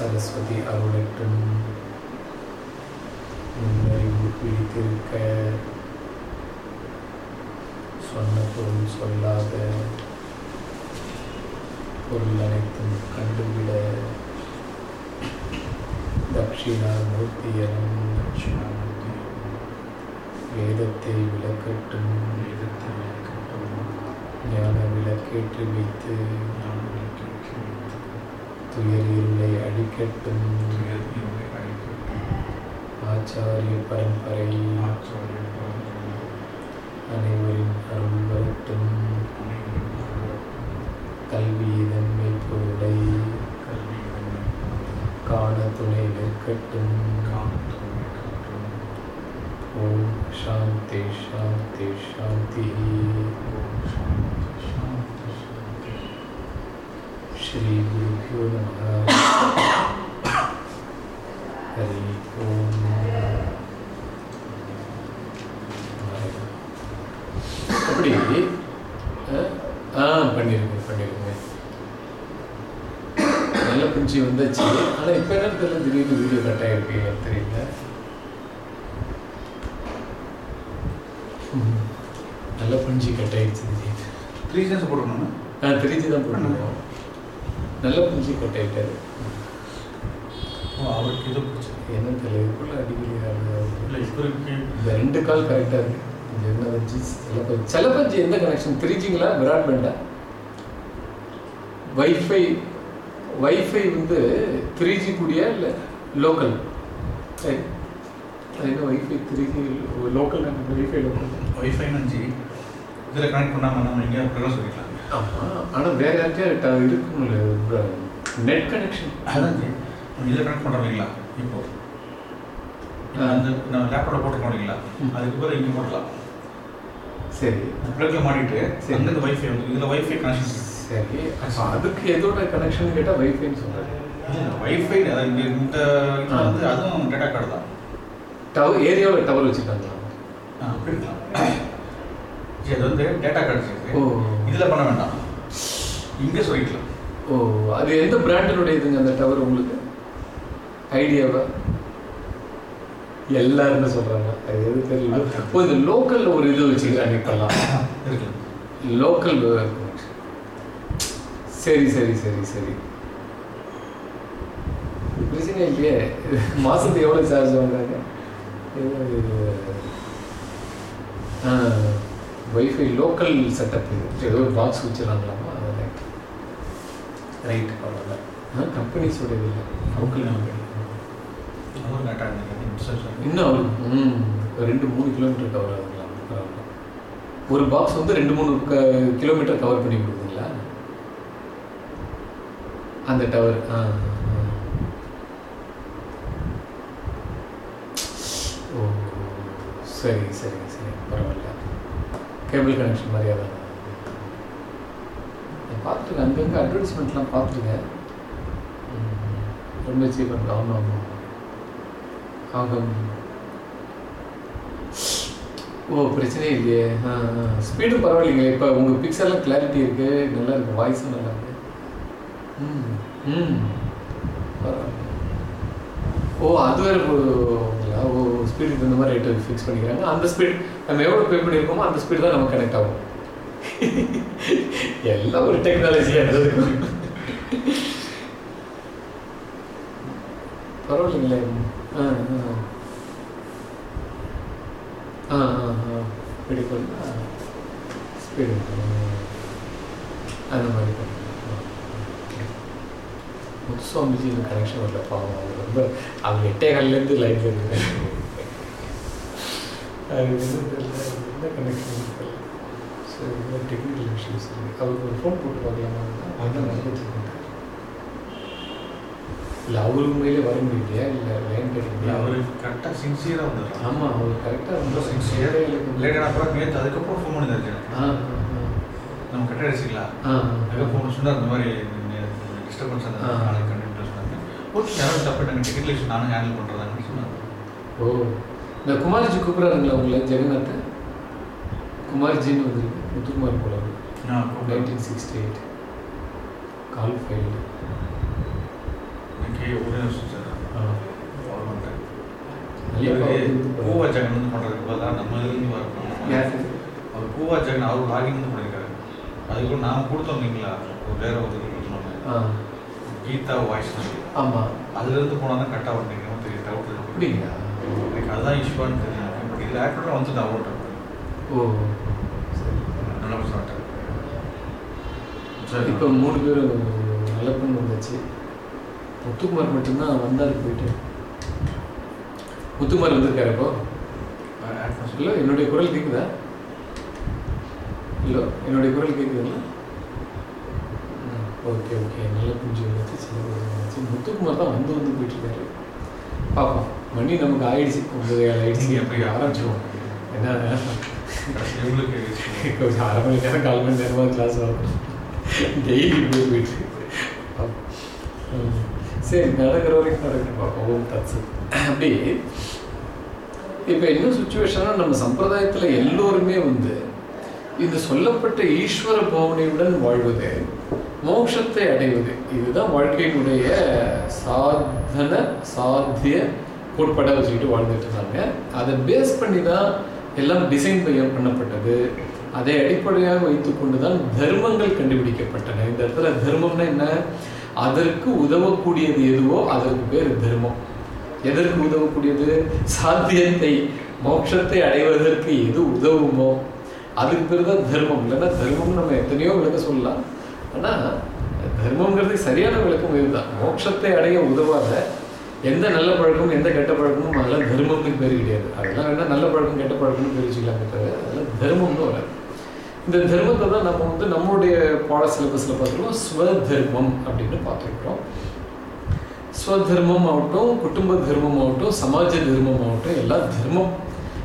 சரஸ்வதி அருளட்டும். பிடித்திருக்க சொன்ன பொருள் சொல்லாத பொருள் அனைத்தும் கண்டுவிட. தட்சிணாமூர்த்தியனும் தட்சிணாமூர்த்தி வேதத்தை விளக்கட்டும். வேதத்தை விளக்கட்டும். ஞான விளக்கேற்றி வைத்து துயர் இருளை அழிக்கட்டும் ஆச்சாரிய பரம்பரை. அனைவரின் அருள் வரட்டும். கல்வி இதன்மை பொருளை காண துணை நிற்கட்டும். ஓம் சாந்தி சாந்தி சாந்தி. ஓம் சாந்தி ஹரி ஓம் அப்படி ஆ பண்ணிருங்க பண்ணிருங்க. நல்ல குஞ்சி வந்தாச்சு. ஆனால் இப்போ என்ன தெரியல திடீர்னு வீடியோ கட் ஆகிருக்கு தெரியல. நல்ல குஞ்சு கட் ஆயிடுச்சு திடீர்னு. த்ரீ சென்ஸ் போட்டுக்கணும் நான் திருச்சி தான் பண்ணுவோம் நல்ல குஞ்சு கட் ஆகிட்டாரு ஓ அவருக்கு இது பிடிச்சது என்ன தெரியல இதுக்குள்ள அடிக்கடி இந்த ரெண்டு கால் கரெக்டாக இருக்கு. வச்சு செலப்பஞ்சி செலப்பஞ்சி எந்த கனெக்ஷன் திருச்சிங்களா பிராட்பேண்டா வைஃபை வைஃபை வந்து த்ரீ ஜி கூடியா இல்லை லோக்கல் சரி அது என்ன wifi three G local wifi local wifi அஞ்சு இதில் கனெக்ட் பண்ணாமல் நம்ம எங்கேயா சொல்லிக்கலாம் ஆமாம் ஆனால் வேற யார்கிட்டயா இருக்குங்களே நெட் கனெக்ஷன் நம்ம இதில் கனெக்ட் பண்ணுறோம் இல்லைங்களா இப்போ. அந்த நம்ம லேப்டாப்பில் போட்டுருக்கோம் இல்லைங்களா. அதுக்கு இங்கே போடலாம். சரி. ப்ளக்கில் மாட்டிட்டு சரி. அங்கேருந்து வைஃபை வந்து இதில் வைஃபை கனெக்ஷன் சரி. அதுக்கு எதோட கனெக்ஷன் கேட்டால் வைஃபைன்னு சொல்கிறாரு வைஃபை இந்த. வந்து அதுவும் டேட்டா கார்டு தான். டவர் ஏரியாவில் டவர் வச்சுருக்காங்களா? அப்படி இருக்கலாம். ஜி அது வந்து டேட்டா கார்டு ஓ. இதில் பண்ண வேண்டாம். இங்கே சொல்லிக்கலாம். ஓ அது எந்த பிராண்டினுடைய இதுங்க அந்த டவர் உங்களுக்கு? ஐடியாவா? எல்லாருமே சொல்றாங்க. அது எது தெரியல. ஓ இந்த லோக்கல்ல ஒரு இது வச்சுக்கிறாங்க இப்பெல்லாம் லோக்கல் சரி சரி சரி சரி. பிரச்சனை இல்லையே. மாசத்துக்கு எவ்வளவு சார்ஜ் வாங்குறாங்க? வைஃபை லோக்கல் செட்டப் இது. ஏதோ ஒரு பாக்ஸ் வச்சிடறாங்களாமா ரைட் ரைட் பரவாயில்ல கம்பெனிஸோட இது இல்லை. லோக்கல் இன்னும் அவருக்கு ம். ஒரு ரெண்டு மூணு கிலோமீட்டர் கவர் பரவாயில்ல. ஒரு பாக்ஸ் வந்து ரெண்டு மூணு க- கிலோமீட்டர் கவர் பண்ணி கொடுக்குங்களா அந்த டவர் ஆ ஆ. ஓ சரி சரி சரி. பரவாயில்ல. கேபிள் கனெக்ஷன் நான் பார்த்துருக்கேன் அங்கங்கே அட்வர்டைஸ்மெண்ட்லாம் பார்த்துருக்கேன் ரொம்ப சீப்பாக ஆமாம் ஆமாம் ஆகும் ஓ பிரச்சனை இல்லையே. ஸ்பீடும் பரவாயில்லைங்களே. இப்போ உங்கள் பிக்சர்லாம் கிளாரிட்டி இருக்கு. நல்லா இருக்கு. வாய்ஸும் நல்லா இருக்கு. ம் ம். பரவாயில்ல ஓ அது வேறு போங்களா ஓ ஸ்பீடுக்கு இந்த மாதிரி ரேட்டு ஃபிக்ஸ் பண்ணிக்கிறாங்க. அந்த ஸ்பீட் நம்ம எவ்வளோ பே பண்ணியிருக்கோமோ அந்த ஸ்பீடு தான் நமக்கு கனெக்ட் ஆகும். எல்லாம் ஒரு டெக்னாலஜியாக இருக்கும் பரவாயில்லைங்களே. ஆ ஆ. ஆ ஆ ஆ. இப்படி பண்ணா ஸ்பீடு அந்த மாதிரி பண்ணலாம் முத்துசுவாமிஜி இந்த கனெக்ஷன் வரல பாவம். அவர் ரொம்ப அவங்க எட்டே காலிலேருந்து லைஃப் இருக்கு அது என்ன கனெக்ஷன் தெரியல சரி இந்த டெக்னிக்கல் இஷ்யூஸ் இருக்கு. அவருக்கு ஒரு ஃபோன் போட்டு பார்க்கலாமா? அதான் நல்லது இல்லை அவர் உண்மையிலே வர முடியலையா? இல்லை லைன் கிடைக்கலையா அவர் கரெக்டாக சின்சியராக வந்துடுறாங்க ஆமாம் அவர் கரெக்டாக ரொம்ப சின்சியர் லேட்டான அப்புறம் நேற்று அதுக்கப்புறம் ஃபோன் பண்ணியிருந்தாரு எனக்கு ஆ நம்ம கரெக்டாக அடிச்சிக்கலாம் ஆ அதுக்கு ஃபோன் சொன்னார் இந்த மாதிரி டிஸ்டர்பன்ஸ் அந்த ஆ. நாளைக்கு கண்டிப்பாக சொன்னாங்க ஓகே யாரும் தப்பு நாங்கள் டிக்கெட் லிஸ்ட் நானும் ஹேண்டில் பண்ணுறதாங்கன்னு சொன்னாங்க ஓ. இந்த குமார்ஜி கூப்பிட்றாருங்களா உங்களை ஜெகநாத் குமார்ஜின்னு வந்துருக்கு முத்துக்குமார் போல நைன்டீன் சிக்ஸ்டி எயிட் கால் ஃபைல் இன்னைக்கு இங்கே ஒரே நிமிஷம் சார். ஆ. அவர் வந்துட்டார் நல்ல இவரு power இருந்து பாரு. பூவா ஜெகன் வந்து பண்ணுறதுக்கு பதிலாக நம்ம இதுலேருந்து யாரு? வரணும் அவர் பூவா ஜெகன் அவர் லாகின் வந்து பண்ணியிருக்காரு அதுக்குள்ள நாம கொடுத்தோம் இல்லைங்களா? வேற ஒரு இது கொடுத்தோம் ஆ. கீதா வாய்ஸ் ஆமா. அதுலேருந்து போனால் தான் கரெக்டாக வந்தீங்க தெரிய டவுட் அப்படிங்களா? எனக்கு அதுதான் இஷ்யூவான்னு தெரியும் இதில் ஆக்டராக வந்து நான் ஓட்டேன் ஓ. சரி நல்லா சொல்லிட்டேன் சரி. இப்போ மூணு பேர் நல்ல பொண்ணு வந்தாச்சு. முத்துக்குமார் மட்டும்தான் வந்தாரு போயிட்டு. முத்துக்குமார் வந்திருக்காரு இப்போ. இல்லை என்னுடைய குரல் கேட்குதா இல்லை என்னுடைய குரல் கேட்குதுங்களா ஓகே ஓகே. நல்ல குஞ்சு வந்துச்சு. முத்துக்குமார் தான் வந்து வந்து போயிட்டு இருக்காரு. பார்ப்போம் மணி நமக்கு ஆயிடுச்சு. ஒன்பது ஏழு ஆயிடுச்சு. எப்படி ஆரம்பிச்சிருவோம். என்ன கொஞ்சம் அரை மணி நேரம் கால் மணி நேரமாக கிளாஸ் ஆகும் டெய்லி இப்படியே போயிட்டு. சரி நடக்கிற வரைக்கும் நடக்கட்டும் பார்ப்போம். தட்ஸ் அப்படி இப்போ என்ன சுச்சுவேஷனா நம்ம சம்பிரதாயத்தில் எல்லோருமே வந்து இந்த சொல்லப்பட்ட ஈஸ்வர பாவனையுடன் வாழ்வது மோட்சத்தை அடைவது இதுதான் வாழ்க்கையினுடைய சாதன சாத்திய கோட்பாடாக வச்சுக்கிட்டு வாழ்ந்துட்டு இருந்தாங்க. அதை பேஸ் பண்ணி தான் எல்லாம் டிசைன் பண்ணப்பட்டது. அதை அடிப்படையாக வைத்துக்கொண்டு தான் தர்மங்கள் கண்டுபிடிக்கப்பட்டன. இந்த இடத்துல தர்மம்னா என்ன? அதற்கு உதவக்கூடியது எதுவோ அதற்கு பேர் தர்மம். எதற்கு உதவக்கூடியது? சாத்தியத்தை மோட்சத்தை அடைவதற்கு எது உதவுமோ அதுக்கு பேர் தான் தர்மம். இல்லைன்னா தர்மம் நம்ம எத்தனையோ விளக்க சொல்லலாம். ஆனால் தர்மங்கிறது சரியான விளக்கம் இதுதான். மோட்சத்தை அடைய உதவாத எந்த நல்ல பழக்கமும் எந்த கெட்ட பழக்கமும் அதெல்லாம் தர்மம்னு பேர் கிடையாது. அதெல்லாம் வேணால் நல்ல பழக்கம் கெட்ட பழக்கம்னு பேர் தவிர அதெல்லாம் தர்மம்னு வராது. இந்த தர்மத்தை தான் நம்ம வந்து நம்மளுடைய பாட சிலபஸில் பார்த்துருக்கோம் ஸ்வதர்மம் அப்படின்னு பார்த்துருக்கோம். ஸ்வதர்மம் ஆகட்டும் குடும்ப தர்மம் ஆகட்டும் சமாஜ தர்மம் ஆகட்டும் எல்லா தர்மம்.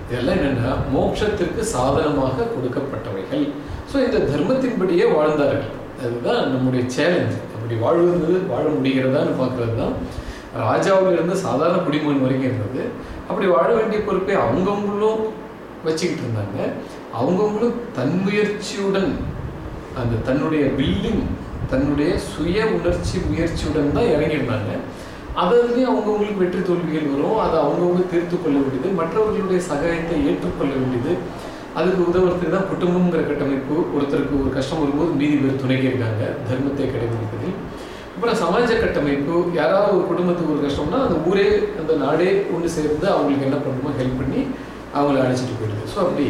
இதெல்லாம் என்னென்னா மோட்சத்திற்கு சாதனமாக கொடுக்கப்பட்டவைகள். ஸோ இந்த தர்மத்தின்படியே வாழ்ந்தார்கள். அதுதான் நம்முடைய சேலஞ்சு அப்படி வாழ்வது வாழ முடிகிறதான்னு பார்க்கறது தான் ராஜாவில் இருந்து சாதாரண குடிமகன் வரைக்கும் இருந்தது. அப்படி வாழ வேண்டிய பொறுப்பை அவங்கவுங்களும் வச்சுக்கிட்டு இருந்தாங்க. அவங்கவுங்களும் தன் முயற்சியுடன் அந்த தன்னுடைய வில்லிங் தன்னுடைய சுய உணர்ச்சி முயற்சியுடன் தான் இறங்கியிருந்தாங்க. அதுலேயும் அவங்கவுங்களுக்கு வெற்றி தோல்விகள் வரும். அதை அவங்கவுங்க தீர்த்து கொள்ள வேண்டியது மற்றவர்களுடைய சகாயத்தை ஏற்றுக்கொள்ள வேண்டியது. அதுக்கு உதவுறதுக்கு தான் குடும்பங்கிற கட்டமைப்பு ஒருத்தருக்கு ஒரு கஷ்டம் வரும்போது மீதி பேர் துணைக்கு இருக்காங்க. தர்மத்தை கடைபிடிப்பதில். அப்புறம் சமாஜ கட்டமைப்பு யாராவது ஒரு குடும்பத்துக்கு ஒரு கஷ்டம்னா அந்த ஊரே அந்த நாடே ஒன்று சேர்ந்து அவங்களுக்கு என்ன பண்ணணுமோ ஹெல்ப் பண்ணி அவங்கள அழைச்சிட்டு போயிடுது. ஸோ அப்படி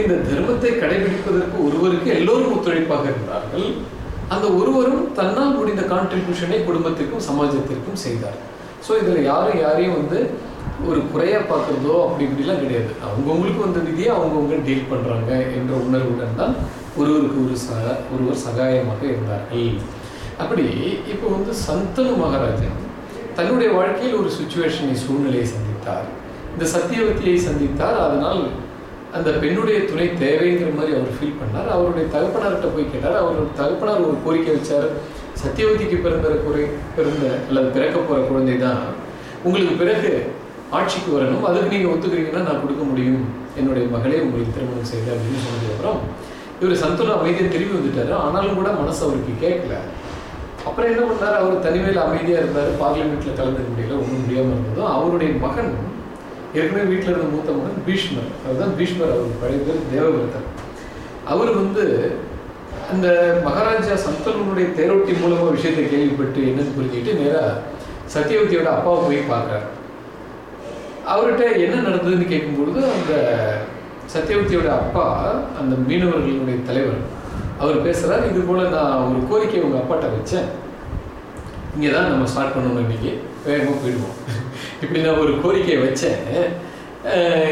இந்த தர்மத்தை கடைபிடிப்பதற்கு ஒருவருக்கு எல்லோரும் ஒத்துழைப்பாக இருந்தார்கள். அந்த ஒருவரும் தன்னால் முடிந்த கான்ட்ரிபியூஷனை குடும்பத்திற்கும் சமாஜத்திற்கும் செய்தார். ஸோ இதில் யாரும் யாரையும் வந்து ஒரு குறையாக பார்க்குறதோ அப்படி இப்படிலாம் கிடையாது. அவங்கவுங்களுக்கு வந்த விதியை அவங்கவுங்க டீல் பண்ணுறாங்க என்ற உணர்வுடன் தான் ஒருவருக்கு ஒரு ச ஒருவர் சகாயமாக இருந்தார்கள். அப்படி இப்போ வந்து சந்தனு மகாராஜன் தன்னுடைய வாழ்க்கையில் ஒரு சுச்சுவேஷனை சூழ்நிலையை சந்தித்தார். இந்த சத்தியவதியை சந்தித்தார். அதனால் அந்த பெண்ணுடைய துணை தேவைங்கிற மாதிரி அவர் ஃபீல் பண்ணார். அவருடைய தகப்பனார்கிட்ட போய் கேட்டார். அவருடைய தகப்பனார் ஒரு கோரிக்கை வச்சார். சத்தியவதிக்கு பிறந்த குறை பிறந்த அல்லது பிறக்க போகிற குழந்தை தான் உங்களுக்கு பிறகு ஆட்சிக்கு வரணும். அதுக்கு நீங்கள் ஒத்துக்கிறீங்கன்னா நான் கொடுக்க முடியும். என்னுடைய மகளே உங்களுக்கு திருமணம் செய்த அப்படின்னு சொன்னதுக்கப்புறம் இவர் சந்தோஷம் அமைதியாக திரும்பி வந்துட்டார். ஆனாலும் கூட மனசு அவருக்கு கேட்கல. அப்புறம் என்ன பண்ணார்? அவர் தனிமையில் அமைதியாக இருந்தார். பார்லிமெண்ட்டில் கலந்துக்க முடியல ஒன்றும் முடியாமல் இருந்ததும். அவருடைய மகன் ஏற்கனவே வீட்டில் இருந்த மூத்த மகன் பீஷ்மர். அதுதான் பீஷ்மர் அவர் பழைய பேர் தேவவிரதர். அவர் வந்து அந்த மகாராஜா சந்தனுடைய தேரோட்டி மூலமாக விஷயத்தை கேள்விப்பட்டு என்னன்னு புரிஞ்சுக்கிட்டு நேராக சத்தியவதியோட அப்பாவை போய் பார்க்குறாரு. அவர்கிட்ட என்ன நடந்ததுன்னு கேட்கும்பொழுது அந்த சத்தியவதியோட அப்பா அந்த மீனவர்களுடைய தலைவர் அவர் பேசுகிறார் இது போல் நான் ஒரு கோரிக்கை உங்கள் அப்பாட்ட வச்சேன். இங்கே தான் நம்ம ஸ்டார்ட் பண்ணணும் இன்னைக்கு. வேகமாக போயிடுவோம். இப்படி நான் ஒரு கோரிக்கையை வச்சேன்.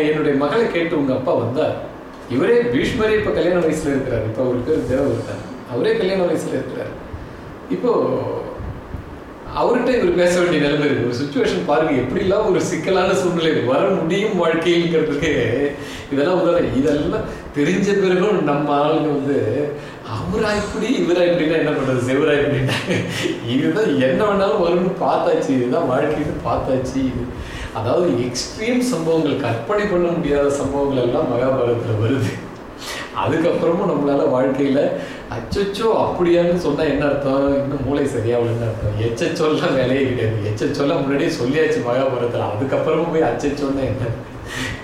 என்னுடைய மகளை கேட்டு உங்கள் அப்பா வந்தார். இவரே பீஷ்மரே இப்போ கல்யாண வயசில் இருக்கிறார். இப்போ அவருக்கு பேர் தேவவிரதன். அவரே கல்யாண வயசில் இருக்கிறார். இப்போது அவர்கிட்ட இவர் பேச வேண்டிய நிலைமை இருக்கு. ஒரு சுச்சுவேஷன் பாருங்க எப்படிலாம் ஒரு சிக்கலான சூழ்நிலை வர முடியும் வாழ்க்கைங்கிறதுக்கு இதெல்லாம் உதாரணம் இதெல்லாம் தெரிஞ்ச பிறகும் நம்ம ஆளுங்க வந்து அவரா இப்படி இவரா இப்படின்னா என்ன பண்றது? செவரா இப்படின்னா இதுதான் என்ன வேணாலும் வரும்னு பார்த்தாச்சு. இதுதான் வாழ்க்கைன்னு பார்த்தாச்சு. இது அதாவது எக்ஸ்ட்ரீம் சம்பவங்கள் கற்பனை பண்ண முடியாத சம்பவங்கள் எல்லாம் மகாபாரதத்தில் வருது. அதுக்கப்புறமும் நம்மளால வாழ்க்கையில அச்சச்சோ அப்படியான்னு சொன்னால் என்ன அர்த்தம்? இன்னும் மூளை சரியாகலன்னு அர்த்தம். எச்சச்சொல்லாம் வேலையே கிடையாது. எச்சச்சொல்லாம் முன்னாடியே சொல்லியாச்சு மகாபாரதத்தில் அதுக்கப்புறமும் போய் அச்சச்சொன்னா என்ன?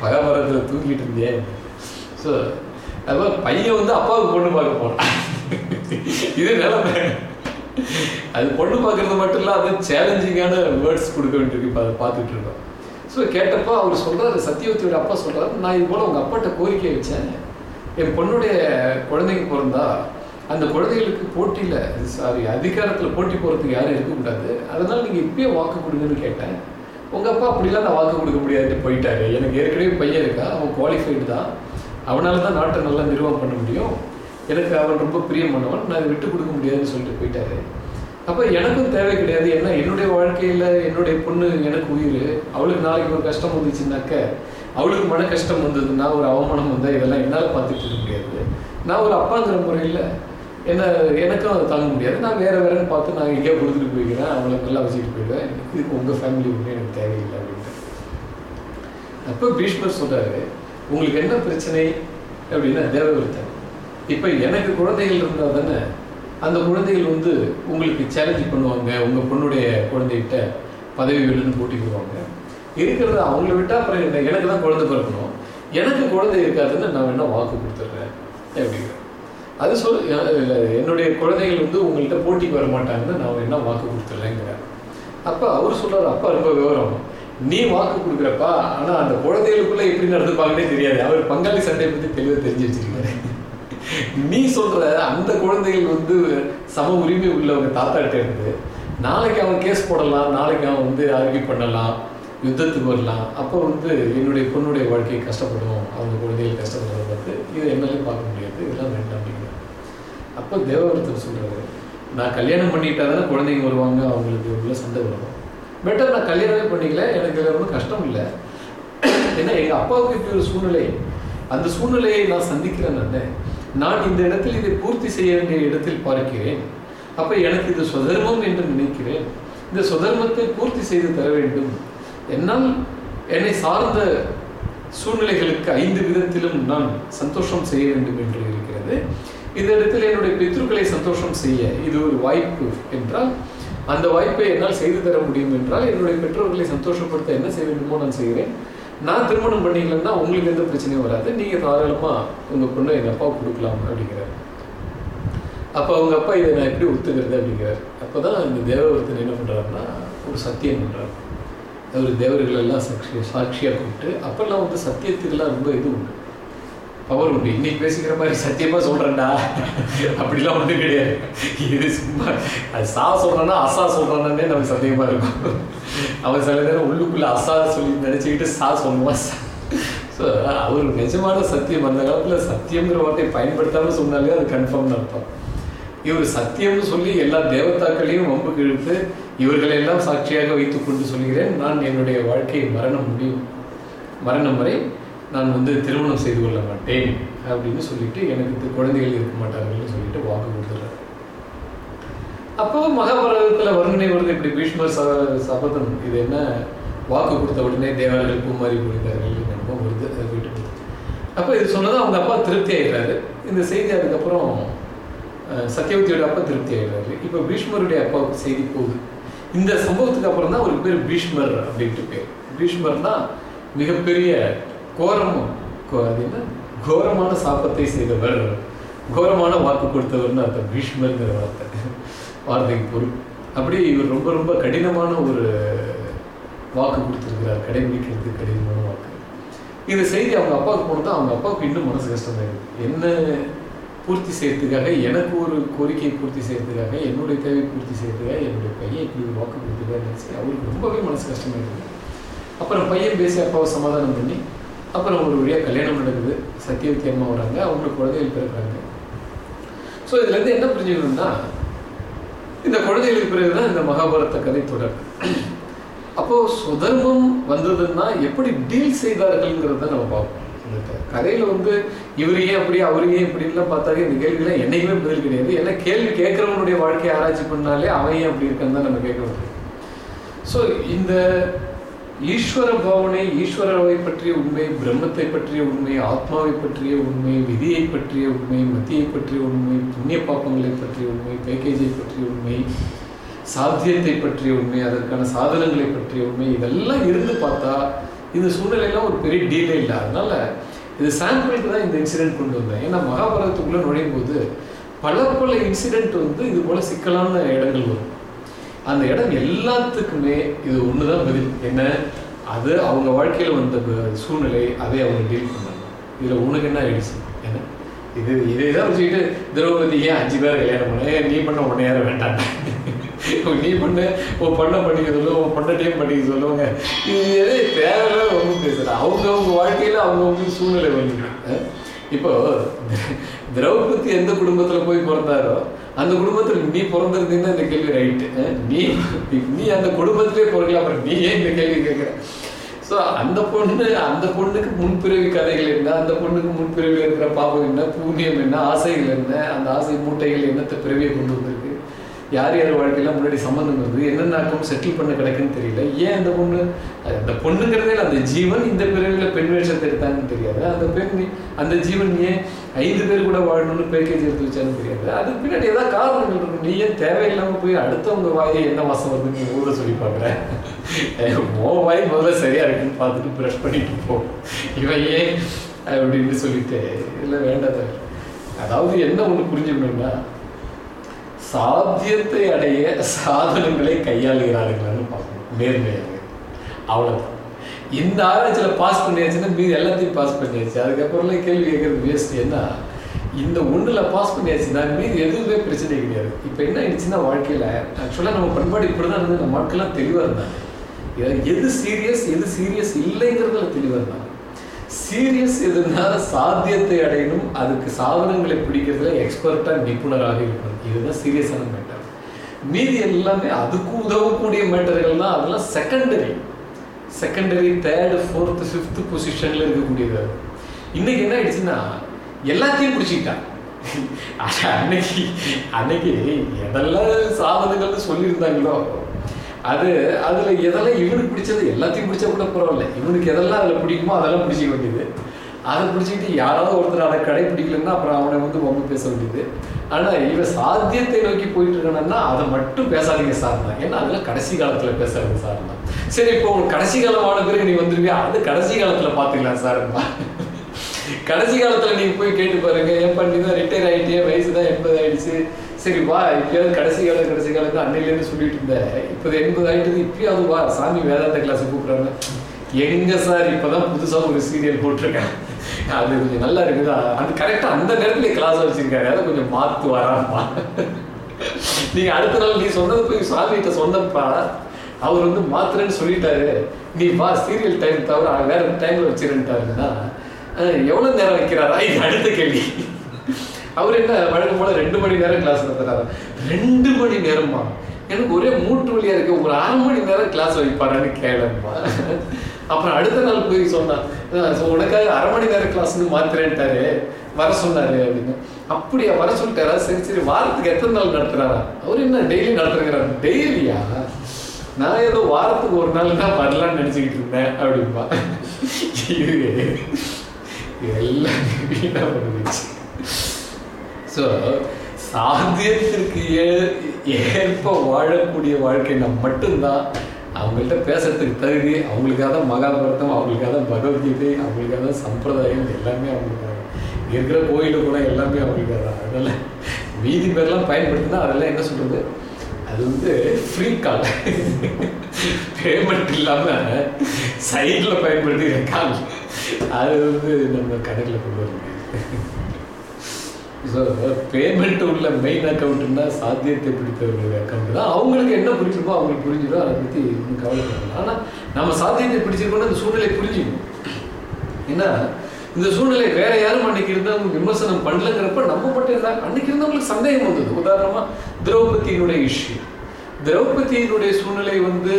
மகாபாரதத்தில் தூங்கிட்டு இருந்தேன் ஸோ அப்போ பையன் வந்து அப்பாவுக்கு பொண்ணு பார்க்க போனான் இது நிலமை. அது பொண்ணு பார்க்கறது மட்டும் இல்லை அது சேலஞ்சிங்கான வேர்ட்ஸ் கொடுக்க வேண்டியிருக்கு. இப்போ அதை பார்த்துட்டு இருக்கோம். ஸோ கேட்டப்போ அவர் சொல்கிறாரு சத்தியவதியோட அப்பா சொல்கிறாரு நான் இது போல் உங்கள் அப்பாட்ட கோரிக்கை வச்சேன். என் பொண்ணுடைய குழந்தைங்க பிறந்தா அந்த குழந்தைகளுக்கு போட்டியில் சாரி அதிகாரத்தில் போட்டி போகிறதுக்கு யாரும் இருக்கக்கூடாது அதனால நீங்கள் இப்பயே வாக்கு கொடுங்கன்னு கேட்டேன். உங்கள் அப்பா அப்படிலாம் நான் வாக்கு கொடுக்க முடியாதுன்னு போயிட்டாரு. எனக்கு ஏற்கனவே பையன் இருக்கா அவன் குவாலிஃபைடு தான். அவனால தான் நாட்டை நல்லா நிர்வாகம் பண்ண முடியும். எனக்கு அவன் ரொம்ப பிரியமானவன். நான் விட்டு கொடுக்க முடியாதுன்னு சொல்லிட்டு போயிட்டாரு. அப்போ எனக்கும் தேவை கிடையாது. ஏன்னா என்னுடைய வாழ்க்கையில் என்னுடைய பொண்ணு எனக்கு உயிர். அவளுக்கு நாளைக்கு ஒரு கஷ்டம் வந்துச்சுனாக்க அவளுக்கு மன கஷ்டம் வந்ததுன்னா ஒரு அவமானம் வந்தால் இதெல்லாம் என்னால் பார்த்துட்டு இருக்க முடியாது. நான் ஒரு அப்பாங்கிற முறையில் என்ன எனக்கும் அதை தாங்க முடியாது. நான் வேறு வேறேன்னு பார்த்து நான் எங்கேயோ கொடுத்துட்டு போய்க்கிறேன். அவங்களுக்கு நல்லா வச்சுட்டு போயிடுவேன். எனக்கு உங்கள் ஃபேமிலி ஒன்றும் எனக்கு தேவையில்லை அப்படின்ட்டு. அப்போ பீஷ்மர் சொல்கிறாரு உங்களுக்கு என்ன பிரச்சனை? அப்படின்னா தேவவிருத்தன் இப்போ எனக்கு குழந்தைகள் இருந்தால் தானே அந்த குழந்தைகள் வந்து உங்களுக்கு சேலஞ்ச் பண்ணுவாங்க. உங்கள் பொண்ணுடைய குழந்தைகிட்ட பதவி வேணும்னு போட்டிக்குவாங்க இருக்கிறத அவங்கள விட்டா அப்புறம் என்ன? எனக்கு தான் குழந்தை பிறக்கணும். எனக்கு குழந்தை இருக்காதுன்னு நான் வேணால் வாக்கு கொடுத்துட்றேன். அப்படிங்கிறேன் அது சொல் என்னுடைய குழந்தைகள் வந்து உங்கள்கிட்ட போட்டிக்கு வர மாட்டாங்கன்னு நான் என்ன வாக்கு கொடுத்துட்றேங்கிறேன் அப்போ அவர் சொல்கிறார் அப்பா ரொம்ப விவரம். நீ வாக்கு கொடுக்குறப்பா ஆனால் அந்த குழந்தைகளுக்குள்ளே எப்படி நடந்துப்பாங்கன்னே தெரியாது. அவர் பங்காளி சண்டையை பற்றி தெளிவாக தெரிஞ்சு வச்சிருக்காரு. நீ சொல்கிற அந்த குழந்தைகள் வந்து சம உரிமை உள்ளவங்க தாத்தாட்ட இருந்து நாளைக்கு அவன் கேஸ் போடலாம் நாளைக்கு அவன் வந்து ஆர்கியூ பண்ணலாம் யுத்தத்துக்கு வரலாம். அப்போ வந்து என்னுடைய பொண்ணுடைய வாழ்க்கை கஷ்டப்படும் அவங்க குழந்தைகள் கஷ்டப்படுறத பார்த்து இதை என்னாலையும் பார்க்க முடியாது. அப்போ தேவவர்த்தர் சொல்கிறாரு நான் கல்யாணம் பண்ணிட்டா தானே குழந்தைங்க வருவாங்க அவங்களுக்கு உள்ள சண்டை வரும். பெட்டர் நான் கல்யாணமே பண்ணிக்கல எனக்கு இதுல ஒன்றும் கஷ்டம் இல்லை. ஏன்னா எங்கள் அப்பாவுக்கு இப்படி ஒரு சூழ்நிலை. அந்த சூழ்நிலையை நான் சந்திக்கிறேன் நான் நான் இந்த இடத்தில் இதை பூர்த்தி செய்ய வேண்டிய இடத்தில் பார்க்கிறேன். அப்போ எனக்கு இது சுதர்மம் என்று நினைக்கிறேன். இந்த சுதர்மத்தை பூர்த்தி செய்து தர வேண்டும். என்னால் என்னை சார்ந்த சூழ்நிலைகளுக்கு ஐந்து விதத்திலும் நான் சந்தோஷம் செய்ய வேண்டும் என்று இருக்கிறது. இந்த இடத்தில் என்னுடைய பித்ருக்களை சந்தோஷம் செய்ய இது ஒரு வாய்ப்பு என்றால் அந்த வாய்ப்பை என்னால் செய்து தர முடியும் என்றால் என்னுடைய பெற்றோர்களை சந்தோஷப்படுத்த என்ன செய்ய வேண்டுமோ நான் செய்கிறேன். நான் திருமணம் பண்ணிக்கலன்னா உங்களுக்கு எந்த பிரச்சனையும் வராது. நீங்கள் தாராளமாக உங்கள் பொண்ணை எங்கள் அப்பாவுக்கு கொடுக்கலாம் அப்படிங்கிறார். அப்போ அவங்க அப்பா இதை நான் எப்படி ஒத்துக்கிறது அப்படிங்கிறார். அப்போ தான் இந்த தேவவர்த்தன் என்ன பண்ணுறாருன்னா ஒரு சத்தியம் பண்ணுறார் அவர் தேவர்களெல்லாம் சாட்சி சாட்சியாக கூப்பிட்டு அப்போல்லாம் வந்து சத்தியத்துக்கெல்லாம் ரொம்ப இது உண்டு. பவர் உண்டு. இன்னைக்கு பேசிக்கிற மாதிரி சத்தியமா சொல்றேன்டா. அப்படிலாம் ஒன்றும் கிடையாது. இது சும்மா அது சா சொல்றானா அசா சொல்றானே நமக்கு சத்தியமாக இருக்கும். அவன் சில நேரம் உள்ளுக்குள்ள அசா சொல்லி நினைச்சுக்கிட்டு சா சொல்லுவான். ஸோ அவர் நிஜமான சத்தியம். அந்த காலத்தில் சத்தியங்கிற வார்த்தையை பயன்படுத்தாமல் சொன்னாலே அது கன்ஃபார்ம்னு அர்த்தம். இவர் சத்தியம்னு சொல்லி எல்லா தேவதாக்களையும் வம்புக்கு இழுத்து இவர்களை எல்லாம் சாட்சியாக வைத்துக் கொண்டு சொல்கிறேன். நான் என்னுடைய வாழ்க்கையை மரணம் முடியும். மரணம் வரை நான் வந்து திருமணம் செய்து கொள்ள மாட்டேன் அப்படின்னு சொல்லிட்டு எனக்கு குழந்தைகள் இருக்க மாட்டார்கள்னு சொல்லிட்டு வாக்கு கொடுத்துட்றாரு. அப்போ மகாபாரதத்தில் வருணனை வருது இப்படி பீஷ்மர் ச- சபதம். இது என்ன? வாக்கு கொடுத்த உடனே தேவர்கள் பூமாரி கொடுத்தார்கள் என்னமோ வருது அதை போயிட்டு அப்போ இது சொன்னதும் அவங்க அப்பா திருப்தி ஆயிடுறாரு. இந்த செய்தி அதுக்கப்புறம் சத்யவதியோட அப்பா திருப்தி ஆயிடுறாரு. இப்போ பீஷ்மருடைய அப்பாவுக்கு செய்தி போகுது. இந்த சம்பவத்துக்கு அப்புறம் தான் ஒரு பேர் பீஷ்மர் அப்படின்ட்டு பேர். பீஷ்மர்னா மிகப்பெரிய கோரம் கோ- கோரமான சாபத்தை செய்தவர் கோரமான வாக்கு கொடுத்தவர்னு அர்த்தம். பீஷ்மருங்கிற வார்த்தை. வார்த்தைக்கு பொருள். அப்படி இவர் ரொம்ப ரொம்ப கடினமான ஒரு வாக்கு கொடுத்துருக்கிறார். கடைபிடிக்கிறது கடினமான வாக்கு. இந்த செய்தி அவங்க அப்பாவுக்கு போனதான் அவங்க அப்பாவுக்கு இன்னும் மனசு கஷ்டமாயிருக்கு என்ன பூர்த்தி செய்யறதுக்காக எனக்கு ஒரு கோரிக்கையை பூர்த்தி செய்யறதுக்காக என்னுடைய தேவை பூர்த்தி செய்யறதுக்காக என்னுடைய பையன் இப்படி ஒரு வாக்கு கொடுத்துருக்காரு நினச்சி அவருக்கு ரொம்பவே மனசு கஷ்டமாயிருக்கு அப்புறம் பையன் பேசி அப்பாவை சமாதானம் பண்ணி அப்புறம் ஒரு வழியாக கல்யாணம் நடக்குது. சத்தியவதி அம்மா வராங்க. அவங்களுக்கு குழந்தைகள் பிறக்கிறாங்க. ஸோ இதுலேருந்து என்ன புரிஞ்சுக்கணும்னா இந்த குழந்தைகளுக்கு பிறகு தான் இந்த மகாபாரத கதை தொடர். அப்போ சுதர்மம் வந்ததுன்னா எப்படி டீல் செய்தார்கள்ங்கிறத நம்ம பார்ப்போம். இந்த கதையில் வந்து இவர் ஏன் அப்படி அவர் ஏன் இப்படின்லாம் பார்த்தாலே இந்த கேள்விலாம் என்னைக்குமே பதில் கிடையாது. ஏன்னா கேள்வி கேட்குறவனுடைய வாழ்க்கையை ஆராய்ச்சி பண்ணாலே அவன் ஏன் அப்படி இருக்கான்னு தான் நம்ம கேட்க முடியும். ஸோ இந்த ஈஸ்வர பாவனை ஈஸ்வரவை பற்றிய உண்மை பிரம்மத்தை பற்றிய உண்மை ஆத்மாவை பற்றிய உண்மை விதியை பற்றிய உண்மை மத்தியை பற்றிய உண்மை புண்ணிய பாப்பங்களை பற்றிய உண்மை பேக்கேஜை பற்றிய உண்மை சாத்தியத்தை பற்றிய உண்மை அதற்கான சாதனங்களை பற்றிய உண்மை இதெல்லாம் இருந்து பார்த்தா இந்த சூழ்நிலையெல்லாம் ஒரு பெரிய டீலே இல்லை. அதனால இது சாம்பிளுக்கு தான் இந்த இன்சிடென்ட் கொண்டு வந்தேன். ஏன்னா மகாபாரதத்துக்குள்ளே நுழையும் போது பல பல இன்சிடென்ட் வந்து இது போல் சிக்கலான இடங்கள் வரும். அந்த இடம் எல்லாத்துக்குமே இது ஒன்று தான் பதில். என்ன? அது அவங்க வாழ்க்கையில் வந்த சூழ்நிலை அதை அவங்க டீல் பண்ணாங்க. இதில் உனக்கு என்ன ஆயிடுச்சு என்ன? இது இதை தான் வச்சுக்கிட்டு திரௌபதி ஏன் அஞ்சு பேர் கல்யாணம் பண்ண? நீ பண்ண உடனே யாரும் வேண்டாம். நீ பண்ண உன் பண்ண பண்ணிக்க சொல்லுவோம் உன் பண்ணட்டையும் பண்ணிக்க சொல்லுவாங்க. இது எதே? தேவையில்ல ரொம்ப பேசுகிறேன் அவங்க அவங்க வாழ்க்கையில் அவங்கவுங்க சூழ்நிலை வந்து இப்போ திரௌபதி எந்த குடும்பத்தில் போய் பிறந்தாரோ அந்த குடும்பத்துல நீ பிறந்திருந்தீங்கன்னா இந்த கேள்வி ரைட்டு நீ நீ அந்த குடும்பத்திலே பிறக்கலாம். அப்புறம் நீ ஏன் இந்த கேள்வி கேட்குற. ஸோ அந்த பொண்ணு அந்த பொண்ணுக்கு முன்பிறவி கதைகள் என்ன? அந்த பொண்ணுக்கு முன்பிறவியில் இருக்கிற பாவம் என்ன? பூண்ணியம் என்ன? ஆசைகள் என்ன? அந்த ஆசை மூட்டைகள் என்னத்தை பிறவியை கொண்டு வந்திருக்கு? யார் யார் வாழ்க்கையில முன்னாடி சம்மந்தம் வருது என்னென்ன அக்கம் செட்டில் பண்ண கிடக்குன்னு தெரியல. ஏன் அந்த பொண்ணு? அந்த பொண்ணுங்கிறதே அந்த ஜீவன் இந்த பிறவியில பெண் வேஷத்தை எடுத்தாங்கன்னு தெரியாது. அந்த பெண் அந்த ஜீவன் ஏன் ஐந்து பேர் கூட வாழணும்னு பேக்கேஜ் எடுத்து வச்சான்னு தெரியாது அதுக்கு பின்னாடி ஏதாவது காரணங்கள் இருக்கும் நீ ஏன் தேவையில்லாமல் போய் அடுத்தவங்க வாயை என்ன மாதம் வருதுன்னு நீ ஊத சொல்லி பார்க்குறேன் மோ வாய் முதல்ல சரியா இருக்குன்னு பார்த்துட்டு ப்ரஷ் பண்ணிட்டு போ. இவன் ஏன் அப்படின்னு சொல்லிட்டு இல்லை வேண்டாத அதாவது என்ன ஒன்று புரிஞ்சுக்கணும்னா சாத்தியத்தை அடைய சாதனங்களை கையாளுகிறார்கள்னு பார்க்கணும். நேர்மையாக. அவ்வளவுதான். இந்த ஆராய்ச்சியில் பாஸ் பண்ணியாச்சுன்னா மீதி எல்லாத்தையும் பாஸ் பண்ணியாச்சு. அதுக்கப்புறம்லாம் கேள்வி கேட்குறது வேஸ்ட் என்ன? இந்த ஒன்றில் பாஸ் பண்ணியாச்சுன்னா மீதி எதுவுமே பிரச்சனை கிடையாது. இப்போ என்ன ஆயிடுச்சுன்னா வாழ்க்கையில் ஆக்சுவலாக நம்ம பண்பாடு இப்படி தான் இருந்து நம்ம மக்கள்லாம் தெளிவாக இருந்தாங்க. எது- சீரியஸ் எது சீரியஸ் இல்லைங்கிறதுல தெளிவாக இருந்தாங்க. சீரியஸ் எதுனா சாத்தியத்தை அடையணும் அதுக்கு சாதனங்களை பிடிக்கிறதுல எக்ஸ்பர்ட்டாக நிபுணராக இருக்கணும். இதுதான் சீரியஸான மேட்டர் மீதி எல்லாமே அதுக்கு உதவக்கூடிய மேட்டர்கள் தான். அதெல்லாம் secondary secondary third fourth fifth பொசிஷனில் இருக்கக்கூடியது இன்னைக்கு என்ன ஆயிடுச்சுன்னா எல்லாத்தையும் பிடிச்சிக்கிட்டான். அன்னைக்கு அன்னைக்கு எதெல்லாம் சாதனங்கள்னு சொல்லியிருந்தாங்களோ அது அதில் எதெல்லாம் இவனுக்கு பிடிச்சது எல்லாத்தையும் பிடிச்சா கூட பரவாயில்ல. இவனுக்கு எதெல்லாம் அதில் பிடிக்குமோ அதெல்லாம் பிடிச்சிக்க வேண்டியது. அதை பிடிச்சிக்கிட்டு யாராவது ஒருத்தர் அதை கடைப்பிடிக்கலன்னா அப்புறம் அவனை வந்து ரொம்ப பேச வேண்டியது. ஆனால் இவன் சாத்தியத்தை நோக்கி போயிட்டு இருக்கானா அதை மட்டும் பேசாதீங்க சார். தான் ஏன்னா அதெல்லாம் கடைசி காலத்தில் பேசாதீங்க சார். தான் சரி இப்போ உனக்கு கடைசி காலமான பிறகு நீ வந்துருவியா அது கடைசி காலத்துல பாத்துக்கலாம் சார்? கடைசி காலத்துல நீங்க போய் கேட்டு பாருங்க ஏன் பண்ணி தான் ரிட்டையர் ஆயிட்டே வயசு தான் எண்பது ஆயிடுச்சு. சரி வா இப்பயாவது கடைசி காலம் கடைசி காலத்து அன்னையிலேருந்து சொல்லிட்டு இருந்தேன் இப்போது எண்பது ஆயிட்டது இப்பயாவது வா சாமி வேதாந்த கிளாஸ் கூப்பிடுறாங்க. எங்க சார் இப்பதான் புதுசா ஒரு சீரியல் போட்டிருக்கேன். அது கொஞ்சம் நல்லா இருக்குதா? அது கரெக்டா அந்த நேரத்துல கிளாஸ் வச்சிருக்காரு. அதை கொஞ்சம் பார்த்து வராமா நீங்க அடுத்த நாள் நீ சொன்னது போய் சாமிகிட்ட சொன்னப்பா. அவர் வந்து மாத்துறேன்னு சொல்லிட்டாரு. நீ வா சீரியல் டைம் தவிர வேற டைம்ல வச்சிருந்தாருன்னா எவ்வளவு நேரம் வைக்கிறாரா? இது அடுத்த கேள்வி. அவர் என்ன வழக்கம் போல ரெண்டு மணி நேரம் கிளாஸ் நடத்துறாரு. ரெண்டு மணி நேரமா? எனக்கு ஒரே மூட்டு வழியா இருக்கு. ஒரு அரை மணி நேரம் கிளாஸ் வைப்பாரான்னு கேளம்பா அப்புறம் அடுத்த நாள் போய் சொன்னான் உனக்காக அரை மணி நேரம் கிளாஸ்ன்னு மாத்திரேன்ட்டாரு வர சொன்னாரு அப்படின்னு. அப்படியா வர சொல்லிட்டாரா? சரி சரி வாரத்துக்கு எத்தனை நாள் நடத்துறாரா? அவர் என்ன டெய்லி நடத்துறாரு டெய்லியா நான் ஏதோ வாரத்துக்கு ஒரு நாள் தான் வரலாம்னு நினச்சிக்கிட்டு இருந்தேன் அப்படிம்பா. இது எல்லாம் வீணா பண்ணுச்சு ஸோ சாத்தியத்திற்கு ஏ ஏற்ப வாழக்கூடிய வாழ்க்கைனா மட்டும்தான் அவங்கள்ட்ட பேசுறதுக்கு தகுதி அவங்களுக்காக தான் மகாபாரதம் அவங்களுக்காக தான் பகவத்கீதை அவங்களுக்காக தான் சம்பிரதாயம் எல்லாமே அவங்களுக்காக இருக்கிற கோயிலு கூட எல்லாமே அவங்களுக்காக தான். அதனால் மீதி பேர்லாம் பயன்படுத்தினா அதெல்லாம் என்ன சொல்றது? அது வந்து ஃப்ரீ கால் பேமெண்ட் இல்லாம சைடில் பயன்படுத்தி கால் அது வந்து நம்ம கணக்கில் கொண்டு வர முடியாது. ஸோ பேமெண்ட் உள்ள மெயின் அக்கௌண்ட்னா சாத்தியத்தை பிடித்தவர்களுடைய அக்கௌண்ட் தான். அவங்களுக்கு என்ன பிடிச்சிருக்கோ அவங்களுக்கு புரிஞ்சிடும். அதை பற்றி இன்னும் கவலைப்படலாம் ஆனால் நம்ம சாத்தியத்தை பிடிச்சிருக்கோம்னு அந்த சூழ்நிலை புரிஞ்சுக்கணும் ஏன்னா இந்த சூழ்நிலை வேற யாரும் அன்னைக்கு இருந்தவங்க விமர்சனம் பண்ணலங்கிறப்ப நம்ம மட்டும் இருந்தா அன்னைக்கு இருந்தவங்களுக்கு சந்தேகம் வந்தது. உதாரணமா திரௌபதியினுடைய இஷ்யூ. திரௌபதியினுடைய சூழ்நிலை வந்து